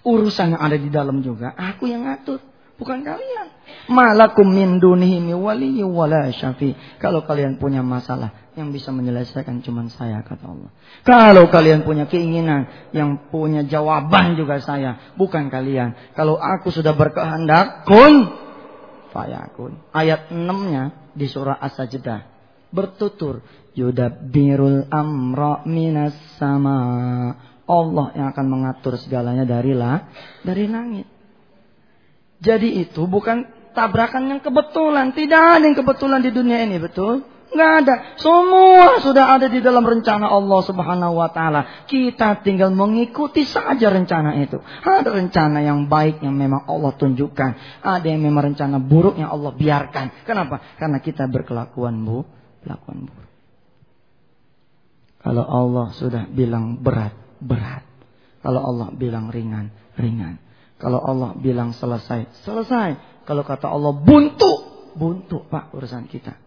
Urusan yang ada di dalam juga aku yang ngatur bukan kalian. Malakum min dunihim wali wala syafi. Kalau kalian punya masalah yang bisa menyelesaikan cuma saya kata Allah. Kalau kalian punya keinginan yang punya jawaban juga saya bukan kalian. Kalau aku sudah berkehendak kun fayakun. Ayat 6-nya di surah as-sajdah bertutur yudabbirul amra minas sama. Allah yang akan mengatur segalanya dari lah, dari langit. Jadi itu bukan tabrakan yang kebetulan. Tidak ada yang kebetulan di dunia ini, betul? Nggak ada. Semua sudah ada di dalam rencana Allah Subhanahu wa taala. Kita tinggal mengikuti saja rencana itu. Ada rencana yang baik yang memang Allah tunjukkan, ada yang memang rencana buruk yang Allah biarkan. Kenapa? Karena kita berkelakuan bu, kelakuan buruk. Kalau Allah sudah bilang berat, berat. Kalau Allah bilang ringan, ringan. Kalau Allah bilang selesai, selesai. Kalau kata Allah buntu, buntu Pak urusan kita.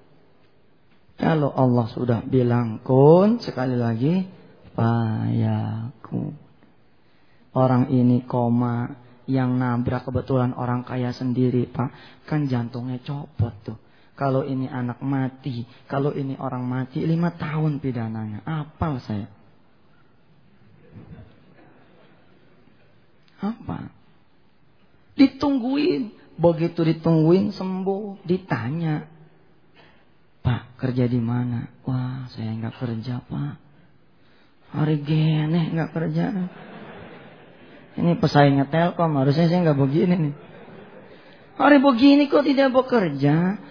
Kalau Allah sudah bilang kun, sekali lagi, payaku. Orang ini koma, yang nabrak kebetulan orang kaya sendiri Pak. Kan jantungnya copot tuh. Kalau ini anak mati, kalau ini orang mati, lima tahun pidananya. Apal saya. Apa? Ditungguin. Begitu ditungguin sembuh. Ditanya. Pak kerja di mana? Wah saya nggak kerja pak. Hari gene nggak kerja. Ini pesaingnya Telkom harusnya saya nggak begini nih. Hari begini kok tidak bekerja?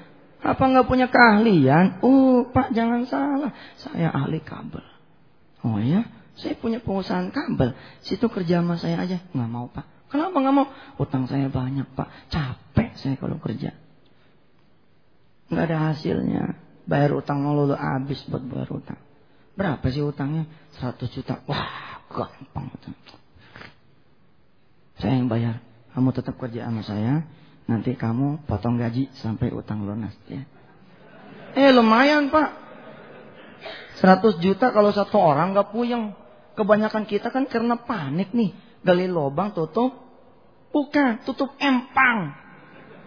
Apa nggak punya keahlian? Oh pak jangan salah, saya ahli kabel. Oh ya, saya punya perusahaan kabel. Situ kerja sama saya aja. Nggak mau pak. Kenapa nggak mau? Utang saya banyak pak, capek saya kalau kerja. Nggak ada hasilnya. Bayar utang lalu habis buat bayar utang. Berapa sih utangnya? 100 juta. Wah, gampang. Saya yang bayar. Kamu tetap kerja sama saya. Nanti kamu potong gaji sampai utang lunas ya. Eh lumayan pak. 100 juta kalau satu orang nggak puyeng. Kebanyakan kita kan karena panik nih. Gali lubang tutup Bukan, tutup empang.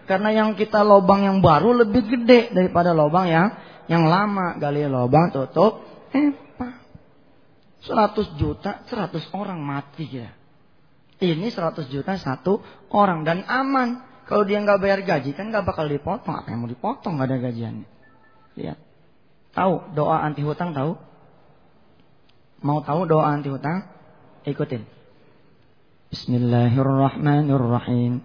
Karena yang kita lobang yang baru lebih gede daripada lobang yang yang lama. Gali lobang tutup empang. 100 juta, 100 orang mati ya. Ini 100 juta satu orang dan aman. Kalau dia nggak bayar gaji kan nggak bakal dipotong. Apa yang mau dipotong nggak ada gajiannya. Ya. Tahu doa anti hutang tahu? Mau tahu doa anti hutang? Ikutin. Bismillahirrahmanirrahim.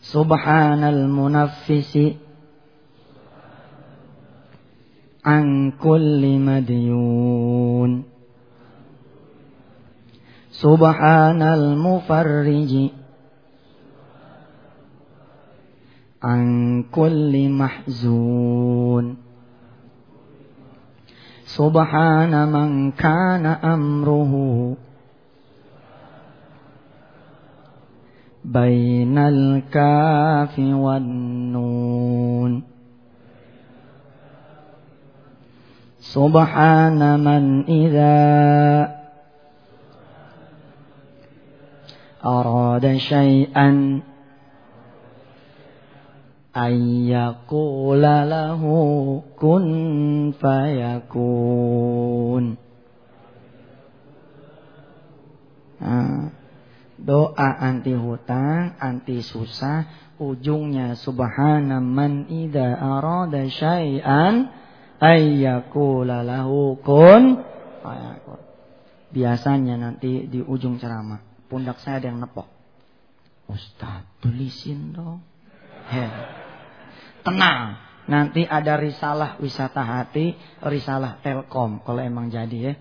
Subhanal munaffisi an kulli madyun. سبحان المفرج. عن كل محزون. سبحان من كان أمره. بين الكاف والنون. سبحان من إذا أراد شيئا ayyakula lahu kun fayakun. Nah, doa anti hutang, anti susah, ujungnya subhana man idza arada syai'an ayyakula lahu kun fayakun. Biasanya nanti di ujung ceramah pundak saya ada yang nepok. Ustaz, tulisin dong. He. Tenang, nanti ada risalah wisata hati, risalah telkom kalau emang jadi ya.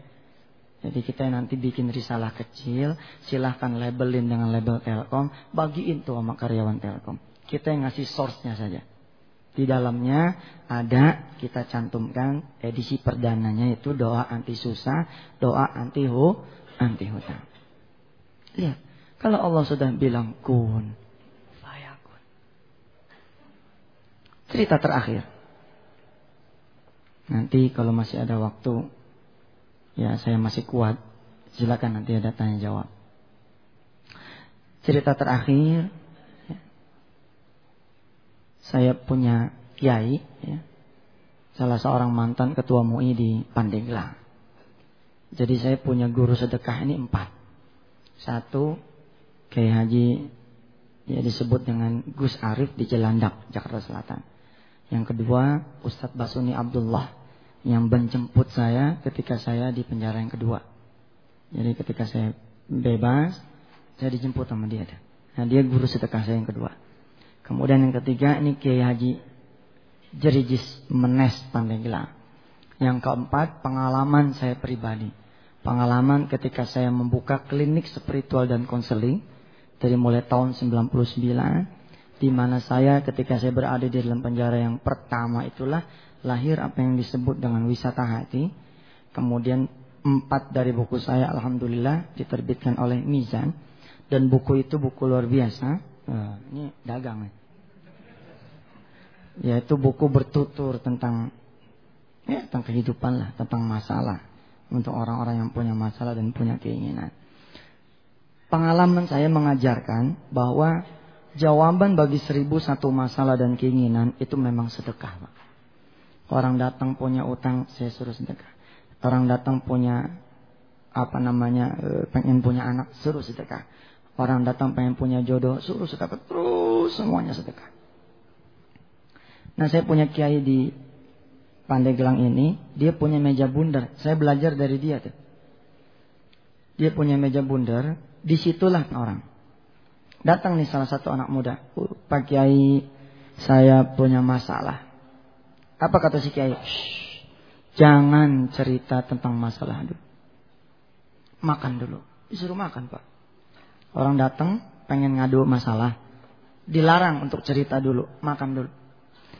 Jadi kita nanti bikin risalah kecil, silahkan labelin dengan label Telkom, bagiin tuh sama karyawan Telkom. Kita yang ngasih source-nya saja. Di dalamnya ada kita cantumkan edisi perdananya itu doa anti susah, doa anti hu, anti hutang. Lihat, kalau Allah sudah bilang kun, fayakun. Cerita terakhir. Nanti kalau masih ada waktu ya saya masih kuat. Silakan nanti ada tanya jawab. Cerita terakhir, ya. saya punya kiai, ya. salah seorang mantan ketua MUI di Pandeglang. Jadi saya punya guru sedekah ini empat. Satu, Kiai Haji ya disebut dengan Gus Arif di Jelandak, Jakarta Selatan. Yang kedua, Ustadz Basuni Abdullah yang menjemput saya ketika saya di penjara yang kedua. Jadi ketika saya bebas, saya dijemput sama dia. Nah dia guru sedekah saya yang kedua. Kemudian yang ketiga ini Kiai Haji Jerijis Menes Pandeglang. Yang keempat pengalaman saya pribadi. Pengalaman ketika saya membuka klinik spiritual dan konseling dari mulai tahun 99 di mana saya ketika saya berada di dalam penjara yang pertama itulah lahir apa yang disebut dengan wisata hati. Kemudian empat dari buku saya alhamdulillah diterbitkan oleh Mizan dan buku itu buku luar biasa. Uh, ini dagang ya. Yaitu buku bertutur tentang ya tentang kehidupan lah, tentang masalah untuk orang-orang yang punya masalah dan punya keinginan. Pengalaman saya mengajarkan bahwa jawaban bagi seribu satu masalah dan keinginan itu memang sedekah. Orang datang punya utang, saya suruh sedekah. Orang datang punya apa namanya e, pengen punya anak, suruh sedekah. Orang datang pengen punya jodoh, suruh sedekah. Terus semuanya sedekah. Nah saya punya kiai di Pandeglang ini, dia punya meja bundar. Saya belajar dari dia tuh. Dia punya meja bundar, di situlah orang. Datang nih salah satu anak muda, Pak Kiai, saya punya masalah. Apa kata si kiai? Jangan cerita tentang masalah dulu. Makan dulu. Disuruh makan pak. Orang datang pengen ngadu masalah. Dilarang untuk cerita dulu. Makan dulu.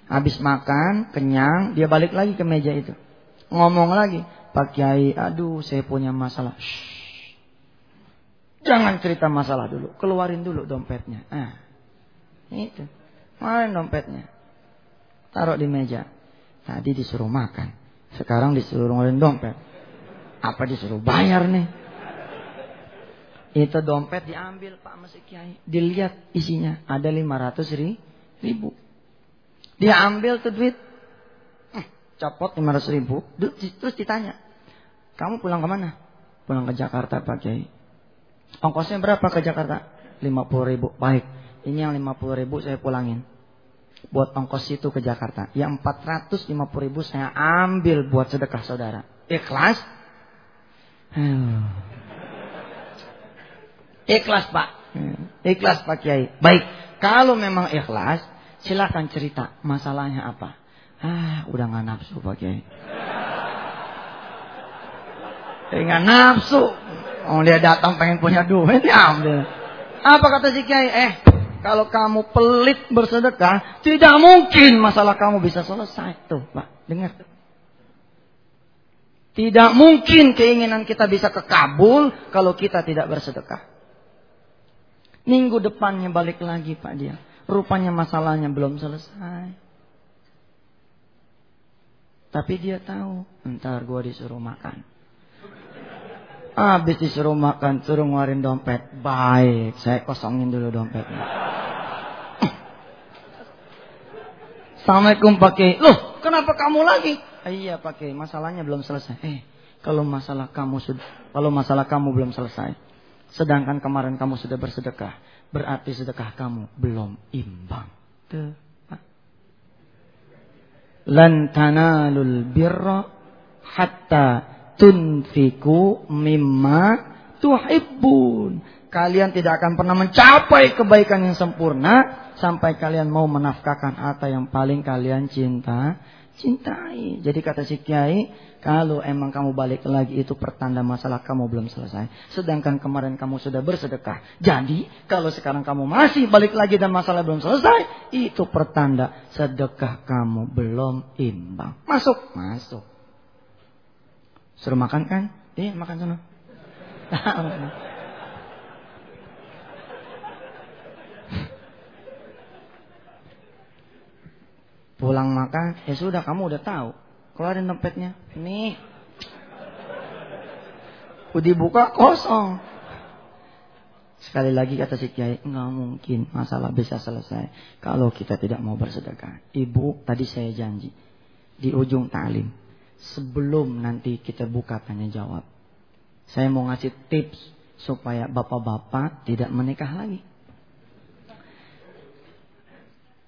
Habis makan, kenyang, dia balik lagi ke meja itu. Ngomong lagi. Pak Kiai, aduh saya punya masalah. Shh. Jangan cerita masalah dulu. Keluarin dulu dompetnya. Ah, itu. Mana dompetnya? Taruh di meja. Tadi disuruh makan. Sekarang disuruh ngeluarin dompet. Apa disuruh bayar nih? Itu dompet diambil Pak Masih Kiai. Dilihat isinya. Ada 500 ribu. Dia ambil tuh duit. Hmm, copot 500 ribu. Terus ditanya. Kamu pulang ke mana? Pulang ke Jakarta Pak Kiai. Ongkosnya berapa ke Jakarta? 50 ribu. Baik. Ini yang 50 ribu saya pulangin buat ongkos itu ke Jakarta. Yang 450 ribu saya ambil buat sedekah saudara. Ikhlas? Ikhlas Pak. Ikhlas Pak Kiai. Baik. Kalau memang ikhlas, silahkan cerita masalahnya apa. Ah, udah nggak nafsu Pak Kiai. Nggak nafsu. Oh dia datang pengen punya duit, ya ambil. Apa kata si Kiai? Eh, kalau kamu pelit bersedekah, tidak mungkin masalah kamu bisa selesai. Tuh, Pak, dengar. Tidak mungkin keinginan kita bisa kekabul kalau kita tidak bersedekah. Minggu depannya balik lagi Pak dia. Rupanya masalahnya belum selesai. Tapi dia tahu, ntar gua disuruh makan. Habis disuruh makan, suruh ngeluarin dompet. Baik, saya kosongin dulu dompetnya. Assalamualaikum Pak Kiai. Loh, kenapa kamu lagi? Iya Pak Kiai, masalahnya belum selesai. Eh, kalau masalah kamu sudah, kalau masalah kamu belum selesai, Sedangkan kemarin kamu sudah bersedekah. Berarti sedekah kamu belum imbang. Tuh. Lan tanalul birra hatta tunfiku mimma tuhibbun. Kalian tidak akan pernah mencapai kebaikan yang sempurna sampai kalian mau menafkahkan harta yang paling kalian cinta cintai. Jadi kata si kiai, kalau emang kamu balik lagi itu pertanda masalah kamu belum selesai. Sedangkan kemarin kamu sudah bersedekah. Jadi kalau sekarang kamu masih balik lagi dan masalah belum selesai, itu pertanda sedekah kamu belum imbang. Masuk, masuk. Suruh makan kan? Iya, makan sana. Makan, ya sudah kamu udah tahu. Keluarin dompetnya. Nih. Udah dibuka kosong. Sekali lagi kata si Kiai, nggak mungkin masalah bisa selesai kalau kita tidak mau bersedekah. Ibu, tadi saya janji di ujung talim, sebelum nanti kita buka tanya jawab, saya mau ngasih tips supaya bapak-bapak tidak menikah lagi.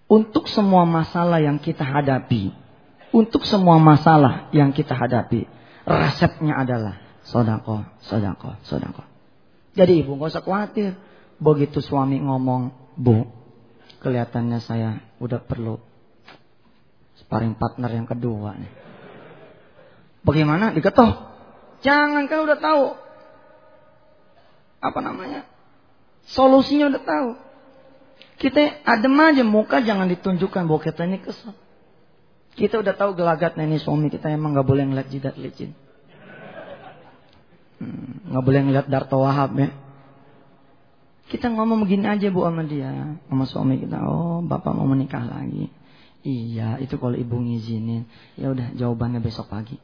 Untuk semua masalah yang kita hadapi, untuk semua masalah yang kita hadapi, resepnya adalah sodako, sodako, sodako. Jadi ibu nggak usah khawatir. Begitu suami ngomong, bu, kelihatannya saya udah perlu sparring partner yang kedua nih. Bagaimana? Diketok. Jangan kan udah tahu. Apa namanya? Solusinya udah tahu. Kita adem aja muka jangan ditunjukkan bahwa kita ini kesel. Kita udah tahu gelagat ini suami kita emang nggak boleh ngeliat jidat licin. Hmm, boleh ngeliat Darto Wahab ya. Kita ngomong begini aja bu sama dia, sama suami kita. Oh bapak mau menikah lagi. Iya itu kalau ibu ngizinin. Ya udah jawabannya besok pagi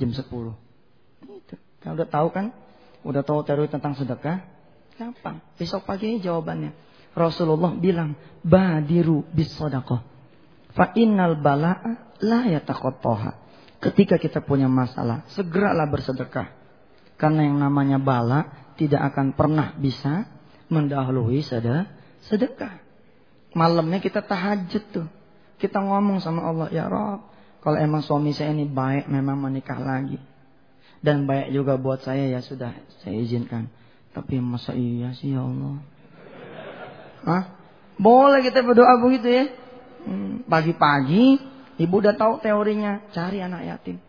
jam 10. Itu. Kalau udah tahu kan, udah tahu teori tentang sedekah, gampang. Besok pagi jawabannya. Rasulullah bilang, "Badiru bis sadaqah." Fa innal bala'a la yatakhattaha. Ketika kita punya masalah, segeralah bersedekah. Karena yang namanya bala tidak akan pernah bisa mendahului sedekah. Malamnya kita tahajud tuh. Kita ngomong sama Allah, "Ya Rob, kalau emang suami saya ini baik memang menikah lagi. Dan baik juga buat saya ya sudah saya izinkan. Tapi masa iya sih ya Allah. Hah? Boleh kita berdoa begitu ya. Hmm, pagi-pagi ibu udah tahu teorinya, cari anak yatim.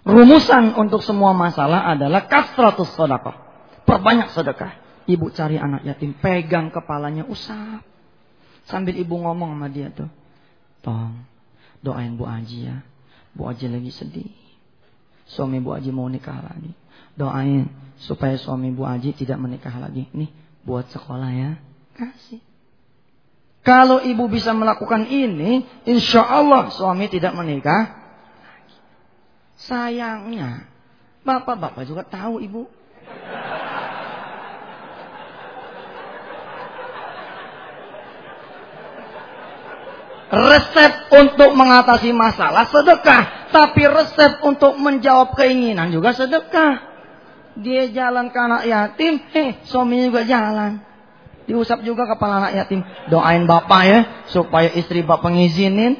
Rumusan untuk semua masalah adalah kasratus sedekah. Perbanyak sedekah. Ibu cari anak yatim, pegang kepalanya, usap. Sambil ibu ngomong sama dia tuh. Tong, doain Bu Aji ya. Bu Aji lagi sedih. Suami Bu Aji mau nikah lagi. Doain supaya suami Bu Aji tidak menikah lagi. Nih, buat sekolah ya kasih. Kalau ibu bisa melakukan ini, insya Allah suami tidak menikah Sayangnya, bapak-bapak juga tahu ibu. Resep untuk mengatasi masalah sedekah. Tapi resep untuk menjawab keinginan juga sedekah. Dia jalan ke anak yatim, eh suami juga jalan. Diusap juga kepala anak yatim. Doain bapak ya, supaya istri bapak ngizinin.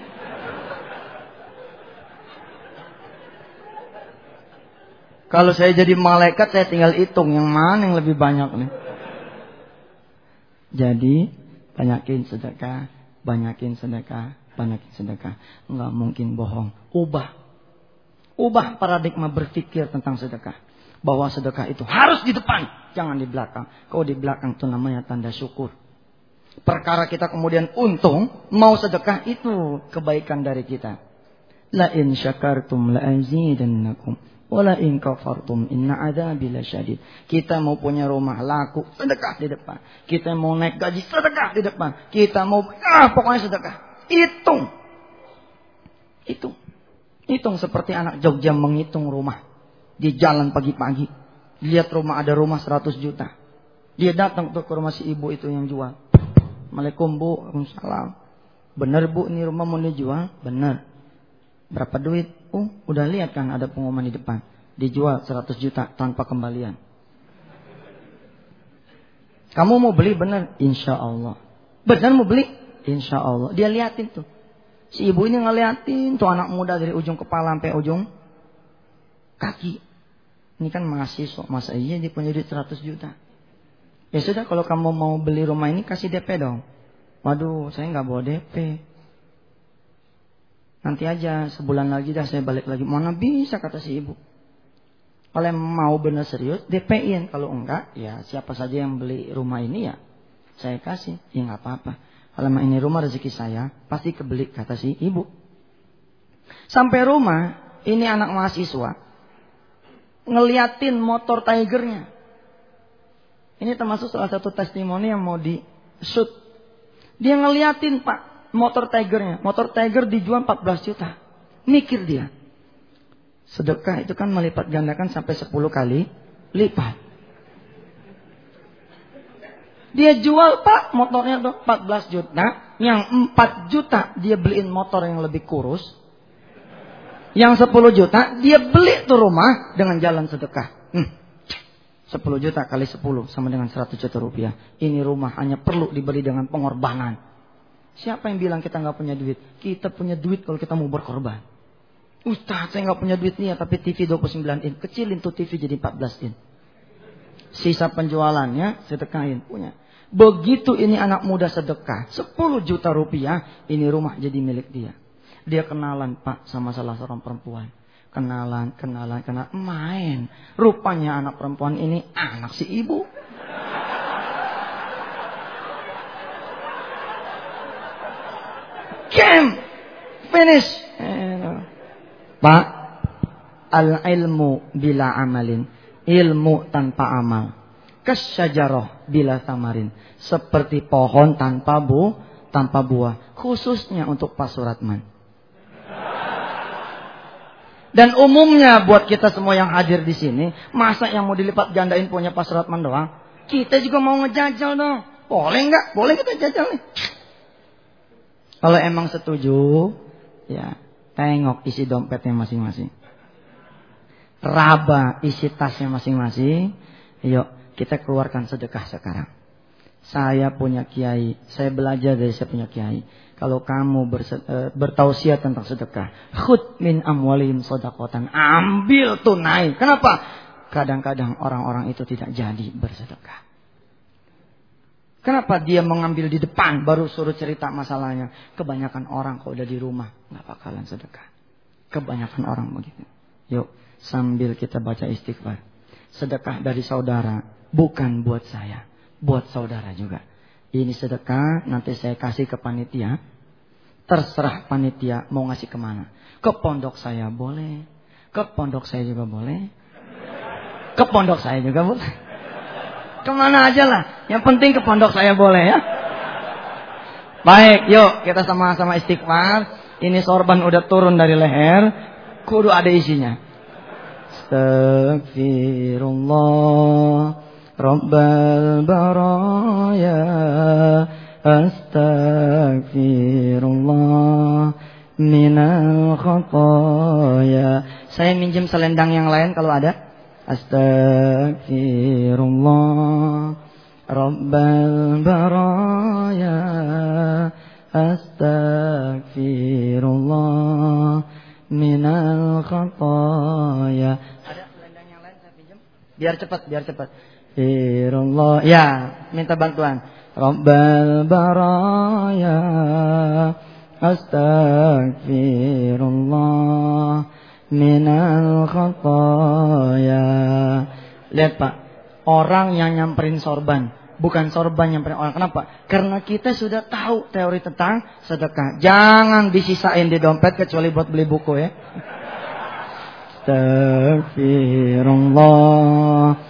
Kalau saya jadi malaikat, saya tinggal hitung yang mana yang lebih banyak nih. Jadi, banyakin sedekah, banyakin sedekah, banyakin sedekah. Enggak mungkin bohong. Ubah. Ubah paradigma berpikir tentang sedekah bahwa sedekah itu harus di depan, jangan di belakang. Kalau di belakang itu namanya tanda syukur. Perkara kita kemudian untung, mau sedekah itu kebaikan dari kita. La in syakartum la azidannakum. Wala in kafartum inna adzabi lasyadid. Kita mau punya rumah laku, sedekah di depan. Kita mau naik gaji, sedekah di depan. Kita mau ah pokoknya sedekah. Hitung. Hitung. Hitung seperti anak Jogja menghitung rumah. Dia jalan pagi-pagi. Lihat rumah ada rumah 100 juta. Dia datang tuh ke rumah si ibu itu yang jual. Assalamualaikum bu. Waalaikumsalam. Bener bu ini rumah mau dijual? Bener. Berapa duit? Oh udah lihat kan ada pengumuman di depan. Dijual 100 juta tanpa kembalian. Kamu mau beli bener? Insya Allah. Bener mau beli? Insya Allah. Dia liatin tuh. Si ibu ini ngeliatin tuh anak muda dari ujung kepala sampai ujung kaki. Ini kan mahasiswa, masa iya dia punya duit 100 juta. Ya sudah kalau kamu mau beli rumah ini kasih DP dong. Waduh, saya nggak bawa DP. Nanti aja sebulan lagi dah saya balik lagi. Mana bisa kata si ibu. Kalau mau benar serius, DP-in. Kalau enggak, ya siapa saja yang beli rumah ini ya saya kasih. Ya nggak apa-apa. Kalau ini rumah rezeki saya, pasti kebeli kata si ibu. Sampai rumah, ini anak mahasiswa ngeliatin motor Tigernya. Ini termasuk salah satu testimoni yang mau di shoot. Dia ngeliatin pak motor Tigernya. Motor Tiger dijual 14 juta. Mikir dia. Sedekah itu kan melipat gandakan sampai 10 kali lipat. Dia jual pak motornya tuh 14 juta. Yang 4 juta dia beliin motor yang lebih kurus. Yang 10 juta, dia beli tuh rumah dengan jalan sedekah. Hmm. 10 juta kali 10 sama dengan 100 juta rupiah. Ini rumah hanya perlu dibeli dengan pengorbanan. Siapa yang bilang kita nggak punya duit? Kita punya duit kalau kita mau berkorban. Ustaz, saya nggak punya duit nih ya, tapi TV 29 in. Kecilin tuh TV jadi 14 in. Sisa penjualannya sedekahin. Punya. Begitu ini anak muda sedekah. 10 juta rupiah. Ini rumah jadi milik dia. Dia kenalan pak sama salah seorang perempuan. Kenalan, kenalan, kenalan. Main. Rupanya anak perempuan ini anak si ibu. Game. Finish. Pak. Al-ilmu bila amalin. Ilmu tanpa amal. Kesyajaroh bila tamarin. Seperti pohon tanpa bu, tanpa buah. Khususnya untuk Pak Suratman. Dan umumnya buat kita semua yang hadir di sini, masa yang mau dilipat gandain punya Pak Suratman doang? Kita juga mau ngejajal dong. Boleh nggak? Boleh kita jajal nih. Kalau emang setuju, ya tengok isi dompetnya masing-masing. Raba isi tasnya masing-masing. Yuk kita keluarkan sedekah sekarang. Saya punya kiai, saya belajar dari saya punya kiai. Kalau kamu e, bertausiah tentang sedekah, khud min amwalihim sodakotan, ambil tunai. Kenapa? Kadang-kadang orang-orang itu tidak jadi bersedekah. Kenapa dia mengambil di depan baru suruh cerita masalahnya? Kebanyakan orang kalau udah di rumah nggak bakalan sedekah. Kebanyakan orang begitu. Yuk sambil kita baca istighfar. Sedekah dari saudara bukan buat saya, buat saudara juga. Ini sedekah, nanti saya kasih ke panitia. Terserah panitia mau ngasih ke mana. Ke pondok saya boleh. Ke pondok saya juga boleh. Ke pondok saya juga boleh. Ke mana aja lah. Yang penting ke pondok saya boleh ya. Baik, yuk kita sama-sama istighfar. Ini sorban udah turun dari leher. Kudu ada isinya. Astagfirullah. رب البرايا أستغفر الله من الخطايا Saya minjem selendang yang lain kalau ada. Astagfirullah Rabbal baraya Astagfirullah Minal khataya Ada selendang yang lain saya pinjam? Biar cepat, biar cepat Astaghfirullah. Ya, minta bantuan. Rabbal baraya. Astaghfirullah minal khataya. Lihat Pak, orang yang nyamperin sorban, bukan sorban nyamperin orang. Kenapa? Karena kita sudah tahu teori tentang sedekah. Jangan disisain di dompet kecuali buat beli buku ya. Astaghfirullah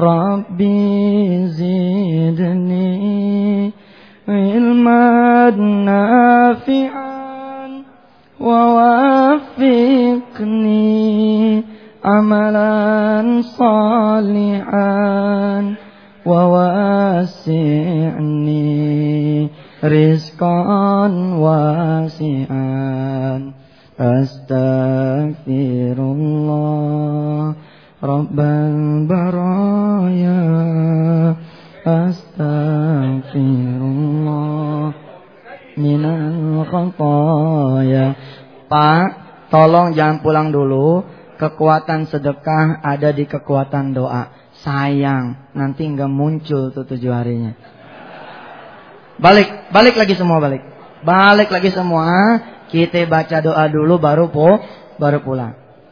ربي زدني علما نافعا ووفقني عملا صالحا ووسعني رزقا واسعا. أستغفر الله رب البرايا أستغفر الله من الخطايا Pak, tolong jangan pulang dulu. Kekuatan sedekah ada di kekuatan doa. Sayang, nanti nggak muncul tuh tujuh harinya. Balik, balik lagi semua balik. Balik lagi semua. Kita baca doa dulu baru po, baru pulang.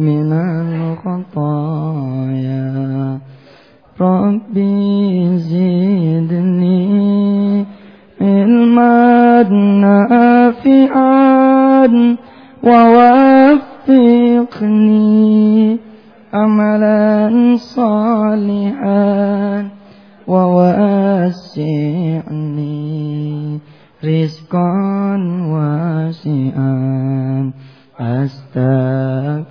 من الخطايا. ربي زدني علما نافعا ووفقني عملا صالحا ووسعني رزقا واسعا. أستغفر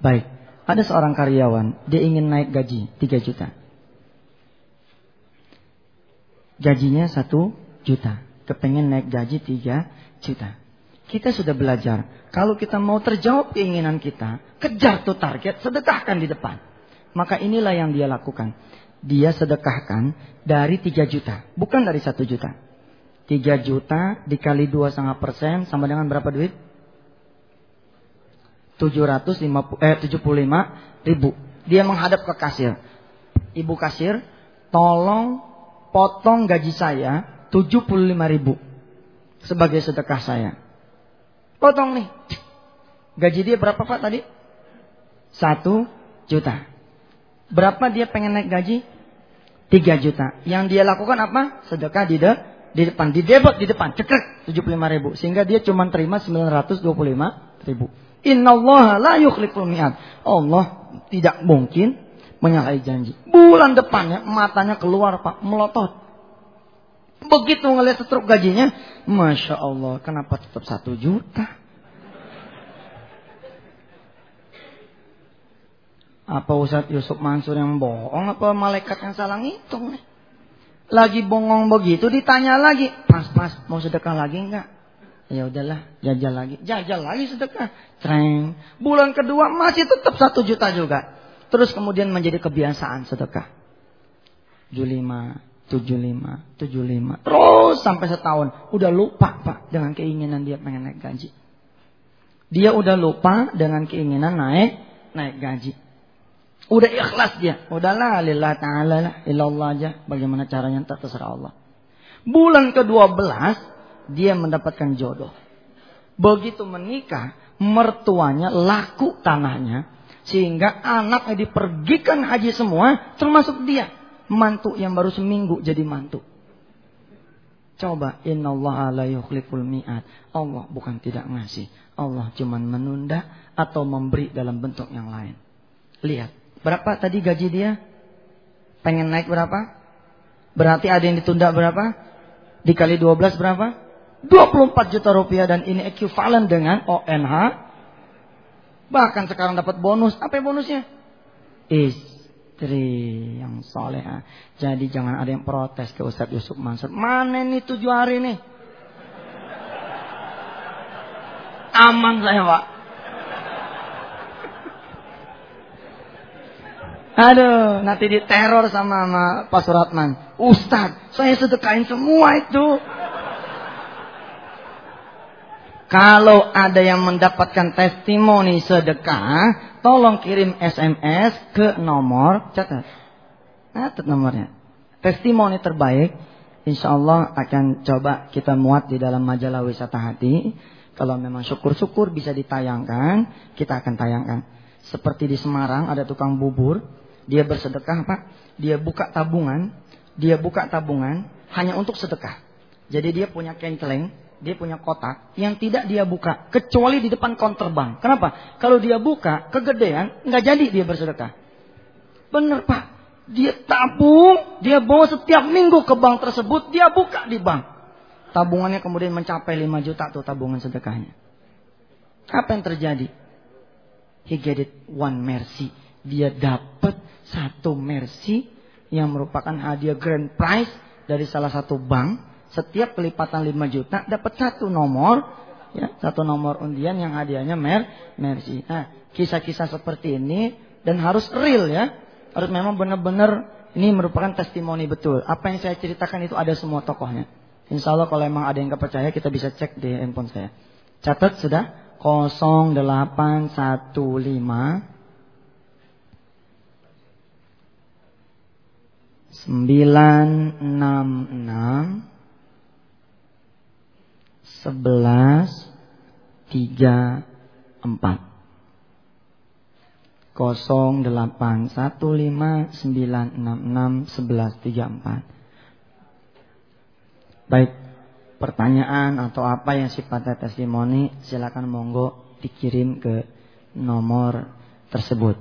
Baik, ada seorang karyawan, dia ingin naik gaji 3 juta. Gajinya 1 juta, kepengen naik gaji 3 juta. Kita sudah belajar. kalau kita mau terjawab keinginan kita, kejar tuh target, sedekahkan di depan. Maka inilah yang dia lakukan. Dia sedekahkan dari 3 juta, bukan dari 1 juta. 3 juta dikali 2,5 persen sama dengan berapa duit? 750, eh, 75 ribu. Dia menghadap ke kasir. Ibu kasir, tolong potong gaji saya 75 ribu. Sebagai sedekah saya. Potong nih. Gaji dia berapa Pak tadi? Satu juta. Berapa dia pengen naik gaji? Tiga juta. Yang dia lakukan apa? Sedekah di, de, di depan. Di debit di depan. Cekrek 75 ribu. Sehingga dia cuma terima 925 ribu. Inna Allah la yukhliful mi'ad. Allah tidak mungkin menyalahi janji. Bulan depannya matanya keluar Pak. Melotot. Begitu ngelihat setruk gajinya, Masya Allah, kenapa tetap satu juta? Apa Ustadz Yusuf Mansur yang bohong? Apa malaikat yang salah ngitung? Lagi bongong begitu ditanya lagi, Mas, mas, mau sedekah lagi enggak? Ya udahlah, jajal lagi. Jajal lagi sedekah. Treng. Bulan kedua masih tetap satu juta juga. Terus kemudian menjadi kebiasaan sedekah. Julima, 75, 75. Terus sampai setahun. Udah lupa Pak dengan keinginan dia pengen naik gaji. Dia udah lupa dengan keinginan naik naik gaji. Udah ikhlas dia. Udahlah lillah ta'ala lah. Ilallah aja. Bagaimana caranya terserah Allah. Bulan ke-12 dia mendapatkan jodoh. Begitu menikah, mertuanya laku tanahnya. Sehingga anaknya dipergikan haji semua, termasuk dia mantu yang baru seminggu jadi mantu. Coba innallaha la yukhliful mi'ad. Allah bukan tidak ngasih. Allah cuma menunda atau memberi dalam bentuk yang lain. Lihat, berapa tadi gaji dia? Pengen naik berapa? Berarti ada yang ditunda berapa? Dikali 12 berapa? 24 juta rupiah dan ini ekuivalen dengan ONH. Bahkan sekarang dapat bonus. Apa bonusnya? Is istri yang soleh. Jadi jangan ada yang protes ke Ustadz Yusuf Mansur. Mana nih tujuh hari nih? Aman saya pak. Aduh, nanti diteror sama, sama Pak Suratman. Ustadz, saya sedekain semua itu. Kalau ada yang mendapatkan testimoni sedekah, tolong kirim SMS ke nomor catat. Catat nomornya. Testimoni terbaik, insya Allah akan coba kita muat di dalam majalah wisata hati. Kalau memang syukur-syukur bisa ditayangkan, kita akan tayangkan. Seperti di Semarang ada tukang bubur, dia bersedekah Pak, dia buka tabungan, dia buka tabungan hanya untuk sedekah. Jadi dia punya kenceleng, dia punya kotak yang tidak dia buka kecuali di depan counter bank. Kenapa? Kalau dia buka kegedean nggak jadi dia bersedekah. Bener pak, dia tabung, dia bawa setiap minggu ke bank tersebut, dia buka di bank. Tabungannya kemudian mencapai 5 juta tuh tabungan sedekahnya. Apa yang terjadi? He get it one mercy. Dia dapat satu mercy yang merupakan hadiah grand prize dari salah satu bank setiap kelipatan 5 juta dapat satu nomor ya satu nomor undian yang hadiahnya mer mercy. Nah, kisah-kisah seperti ini dan harus real ya. Harus memang benar-benar ini merupakan testimoni betul. Apa yang saya ceritakan itu ada semua tokohnya. Insya Allah kalau memang ada yang nggak percaya kita bisa cek di handphone saya. Catat sudah 0815 966 sebelas tiga empat. Kosong delapan satu lima sembilan enam enam sebelas tiga empat. Baik pertanyaan atau apa yang sifatnya testimoni silakan monggo dikirim ke nomor tersebut.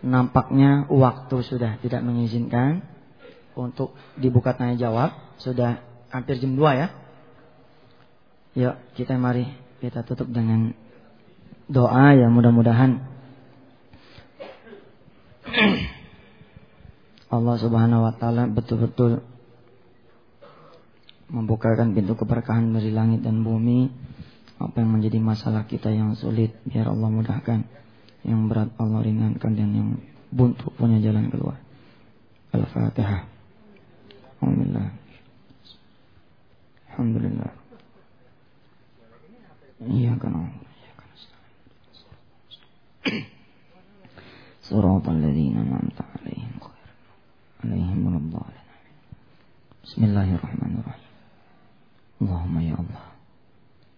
Nampaknya waktu sudah tidak mengizinkan untuk dibuka tanya jawab. Sudah hampir jam 2 ya Yuk kita mari kita tutup dengan doa ya mudah-mudahan Allah Subhanahu wa taala betul-betul membukakan pintu keberkahan dari langit dan bumi. Apa yang menjadi masalah kita yang sulit biar Allah mudahkan. Yang berat Allah ringankan dan yang buntu punya jalan keluar. Al-Fatihah. Alhamdulillah. Alhamdulillah. إياك نعبد. وإياك نستعين صراط الذين أنعمت عليهم غير عليهم ولا الضالين. بسم الله الرحمن الرحيم. اللهم يا الله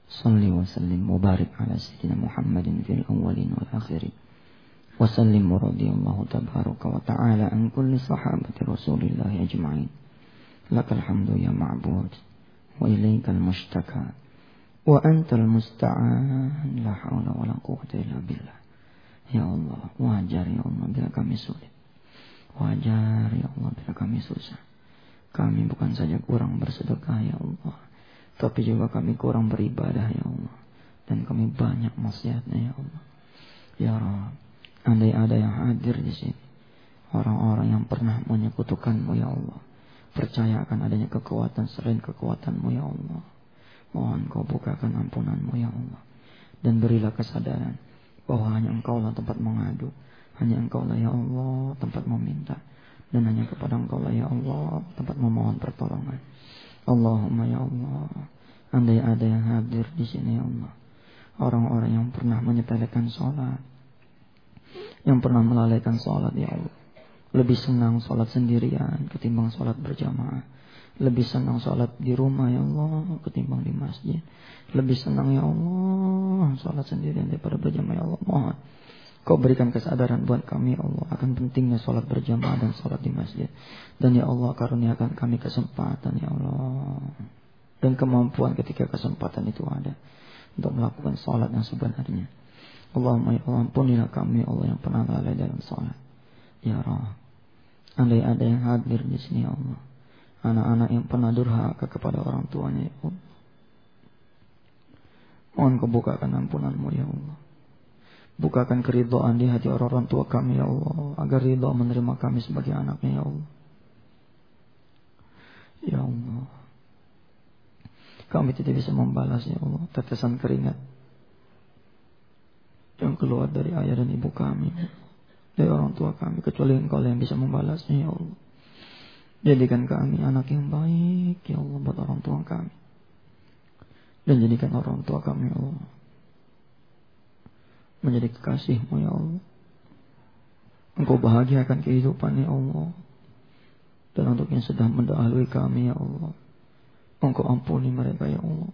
صل وسلم وبارك على سيدنا محمد في الأولين والآخرين. وسلم ورضي الله تبارك وتعالى عن كل صحابة رسول الله أجمعين. لك الحمد يا معبود وإليك المشتكى. Wa antal musta'an la haula wa la quwwata illa billah. Ya Allah, wajar ya Allah bila kami sulit. Wajar ya Allah bila kami susah. Kami bukan saja kurang bersedekah ya Allah, tapi juga kami kurang beribadah ya Allah. Dan kami banyak maksiatnya ya Allah. Ya Rabb, andai ada yang hadir di sini, orang-orang yang pernah menyekutukanmu ya Allah, percaya akan adanya kekuatan selain kekuatanmu ya Allah Mohon kau bukakan ampunanmu ya Allah. Dan berilah kesadaran bahwa hanya engkau lah tempat mengadu. Hanya engkau lah ya Allah tempat meminta. Dan hanya kepada engkau lah ya Allah tempat memohon pertolongan. Allahumma ya Allah. Andai ada yang hadir di sini ya Allah. Orang-orang yang pernah menyepelekan sholat. Yang pernah melalaikan sholat ya Allah. Lebih senang sholat sendirian ketimbang sholat berjamaah lebih senang sholat di rumah ya Allah ketimbang di masjid. Lebih senang ya Allah sholat sendirian daripada berjamaah ya Allah. Mohon Kau berikan kesadaran buat kami ya Allah akan pentingnya sholat berjamaah dan sholat di masjid. Dan ya Allah karuniakan kami kesempatan ya Allah. Dan kemampuan ketika kesempatan itu ada. Untuk melakukan sholat yang sebenarnya. Allahumma ya Allah ampunilah kami ya Allah yang pernah lalai dalam sholat. Ya Allah. Andai ada yang hadir di sini ya Allah anak-anak yang pernah durhaka kepada orang tuanya ya Allah. Mohon kau bukakan ampunanmu ya Allah. Bukakan keridhaan di hati orang-orang tua kami ya Allah. Agar ridho menerima kami sebagai anaknya ya Allah. Ya Allah. Kami tidak bisa membalas ya Allah. Tetesan keringat. Yang keluar dari ayah dan ibu kami. Dari orang tua kami. Kecuali engkau yang bisa membalasnya ya Allah. Jadikan kami anak yang baik, ya Allah, buat orang tua kami. Dan jadikan orang tua kami ya Allah menjadi kekasihmu ya Allah. Engkau bahagiakan kehidupan ya Allah. Dan untuk yang sedang mendahului kami ya Allah. Engkau ampuni mereka ya Allah.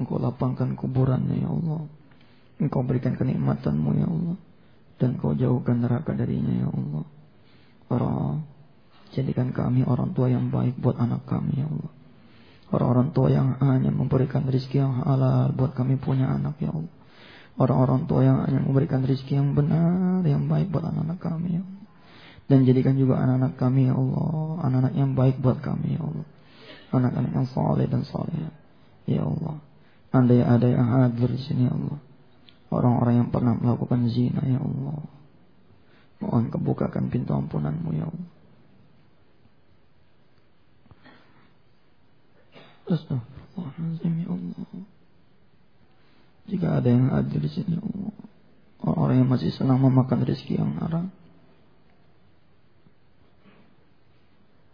Engkau lapangkan kuburannya ya Allah. Engkau berikan kenikmatanmu ya Allah. Dan kau jauhkan neraka darinya ya Allah. Orang jadikan kami orang tua yang baik buat anak kami ya Allah. Orang-orang tua yang hanya memberikan rezeki yang halal buat kami punya anak ya Allah. Orang-orang tua yang hanya memberikan rezeki yang benar, yang baik buat anak-anak kami ya Allah. Dan jadikan juga anak-anak kami ya Allah, anak-anak yang baik buat kami ya Allah. Anak-anak yang saleh dan saleh ya Allah. Andai ada yang hadir di sini ya Allah. Orang-orang yang pernah melakukan zina ya Allah. Mohon kebukakan pintu ampunanmu ya Allah. Astagfirullahaladzim ya Allah. Jika ada yang hadir di sini ya. Orang-orang yang masih senang memakan rezeki yang haram.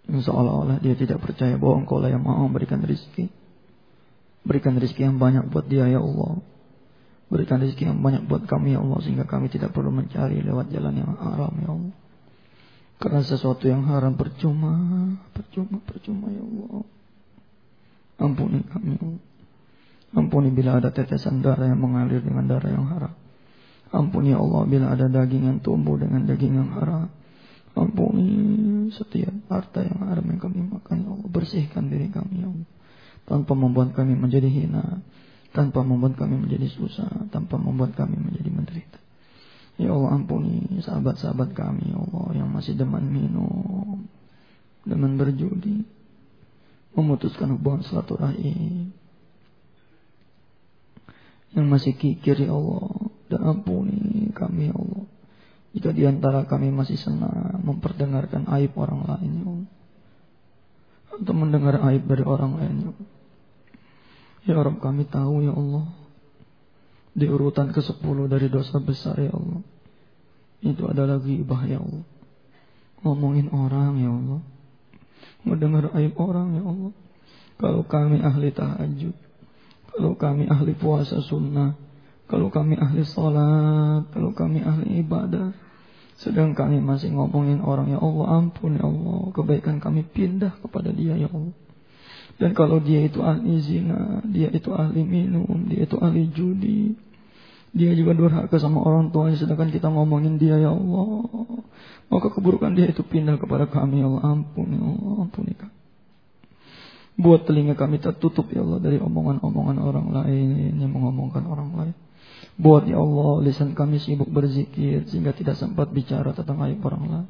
Seolah-olah dia tidak percaya bahwa engkau lah yang mau memberikan rezeki. Berikan rezeki yang banyak buat dia ya Allah. Berikan rezeki yang banyak buat kami ya Allah. Sehingga kami tidak perlu mencari lewat jalan yang haram ya Allah. Karena sesuatu yang haram percuma. Percuma, percuma ya Allah. Ampuni kami ya. Ampuni bila ada tetesan darah yang mengalir dengan darah yang haram. Ampuni ya Allah bila ada daging yang tumbuh dengan daging yang haram. Ampuni setiap harta yang haram yang kami makan ya Allah. Bersihkan diri kami ya Allah. Tanpa membuat kami menjadi hina. Tanpa membuat kami menjadi susah. Tanpa membuat kami menjadi menderita. Ya Allah ampuni sahabat-sahabat kami ya Allah yang masih deman minum. Deman berjudi. Memutuskan hubungan silaturahim. Yang masih kikir ya Allah dan ampuni kami ya Allah. Jika di antara kami masih senang memperdengarkan aib orang lain ya Allah. Atau mendengar aib dari orang lain ya Allah. Ya Rabb kami tahu ya Allah di urutan ke sepuluh dari dosa besar ya Allah. Itu adalah ghibah ya Allah. Ngomongin orang ya Allah mendengar aib orang ya Allah kalau kami ahli tahajud kalau kami ahli puasa sunnah, kalau kami ahli sholat, kalau kami ahli ibadah, sedang kami masih ngomongin orang ya Allah ampun ya Allah, kebaikan kami pindah kepada dia ya Allah. Dan kalau dia itu ahli zina, dia itu ahli minum, dia itu ahli judi, dia juga durhaka sama orang tuanya sedangkan kita ngomongin dia ya Allah. Maka keburukan dia itu pindah kepada kami ya Allah. Ampun ya Allah, ampuni kami. Buat telinga kami tertutup ya Allah dari omongan-omongan orang lain yang mengomongkan orang lain. Buat ya Allah lisan kami sibuk berzikir sehingga tidak sempat bicara tentang aib orang lain.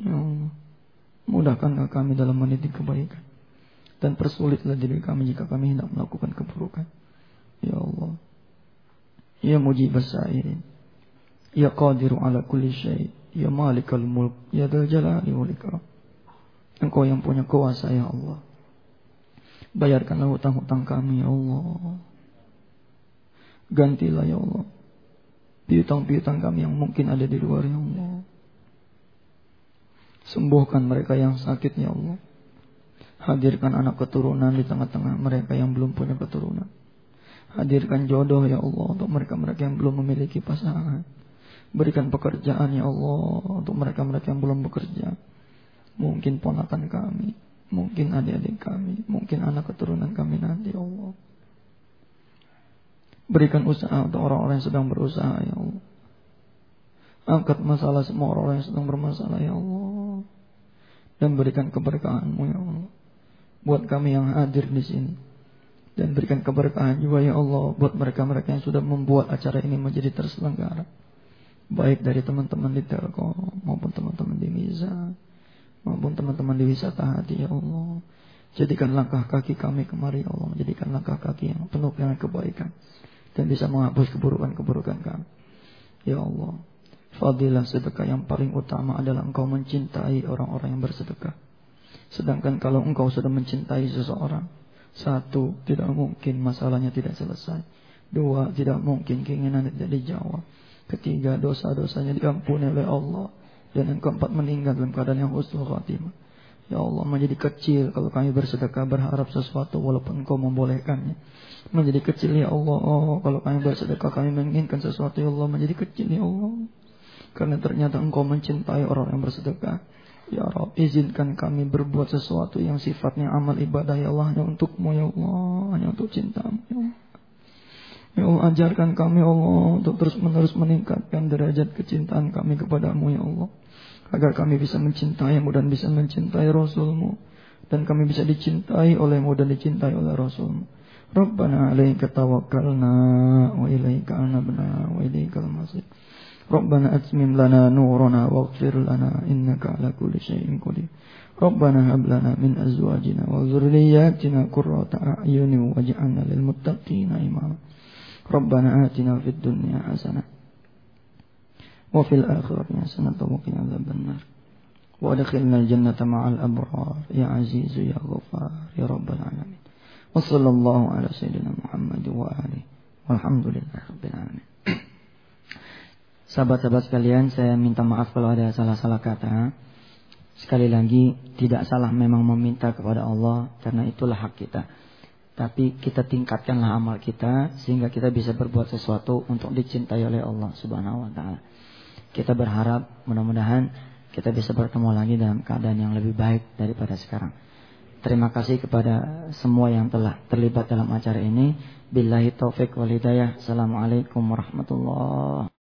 Ya Allah, mudahkanlah kami dalam meniti kebaikan. Dan persulitlah diri kami jika kami hendak melakukan keburukan. Ya Allah. Ya mujib sa'in. Ya qadiru ala kulli syai. Ya malikal mulk. Ya dal jalali wal ikram. Engkau yang punya kuasa ya Allah. Bayarkanlah hutang-hutang kami ya Allah. Gantilah ya Allah. Piutang-piutang kami yang mungkin ada di luar ya Allah. Sembuhkan mereka yang sakit ya Allah. Hadirkan anak keturunan di tengah-tengah mereka yang belum punya keturunan. Hadirkan jodoh ya Allah untuk mereka-mereka yang belum memiliki pasangan. Berikan pekerjaan ya Allah untuk mereka-mereka yang belum bekerja mungkin ponakan kami, mungkin adik-adik kami, mungkin anak keturunan kami nanti, ya Allah. Berikan usaha untuk orang-orang yang sedang berusaha, ya Allah. Angkat masalah semua orang-orang yang sedang bermasalah, ya Allah. Dan berikan keberkahanmu, ya Allah. Buat kami yang hadir di sini. Dan berikan keberkahan juga, ya Allah. Buat mereka-mereka yang sudah membuat acara ini menjadi terselenggara. Baik dari teman-teman di Telkom maupun teman-teman di Miza maupun teman-teman di wisata hati ya Allah. Jadikan langkah kaki kami kemari ya Allah. Jadikan langkah kaki yang penuh dengan kebaikan. Dan bisa menghapus keburukan-keburukan kami. Ya Allah. Fadilah sedekah yang paling utama adalah engkau mencintai orang-orang yang bersedekah. Sedangkan kalau engkau sudah mencintai seseorang. Satu, tidak mungkin masalahnya tidak selesai. Dua, tidak mungkin keinginan tidak dijawab. Ketiga, dosa-dosanya diampuni oleh Allah. Dan yang keempat meninggal dalam keadaan yang husnul khatimah. Ya Allah menjadi kecil kalau kami bersedekah berharap sesuatu walaupun Engkau membolehkannya. Menjadi kecil ya Allah oh, kalau kami bersedekah kami menginginkan sesuatu ya Allah menjadi kecil ya Allah. Karena ternyata Engkau mencintai orang yang bersedekah. Ya Rabb, izinkan kami berbuat sesuatu yang sifatnya amal ibadah ya Allah hanya untukmu ya Allah, hanya untuk cintamu ya Allah. Ya Allah, ajarkan kami ya Allah untuk terus menerus meningkatkan derajat kecintaan kami kepadamu ya Allah agar kami bisa mencintaimu dan bisa mencintai Rasulmu dan kami bisa dicintai olehmu dan dicintai oleh Rasulmu. Rabbana alaika tawakkalna wa ilaika anabna wa ilaikal masir. ربنا أتمم لنا نورنا واغفر لنا إنك على كل شيء قدير. ربنا هب لنا من أزواجنا وذرياتنا قرة أعين واجعلنا للمتقين إماما. ربنا آتنا في الدنيا حسنة وفي الآخرة حسنة وقنا عذاب النار. وأدخلنا الجنة مع الأبرار. يا عزيز يا غفار يا رب العالمين. وصلى الله على سيدنا محمد وآله. والحمد لله رب العالمين. Sahabat-sahabat sekalian, saya minta maaf kalau ada salah-salah kata. Sekali lagi, tidak salah memang meminta kepada Allah, karena itulah hak kita. Tapi kita tingkatkanlah amal kita, sehingga kita bisa berbuat sesuatu untuk dicintai oleh Allah Subhanahu wa Ta'ala. Kita berharap mudah-mudahan kita bisa bertemu lagi dalam keadaan yang lebih baik daripada sekarang. Terima kasih kepada semua yang telah terlibat dalam acara ini. Billahi taufik wal hidayah. Assalamualaikum warahmatullahi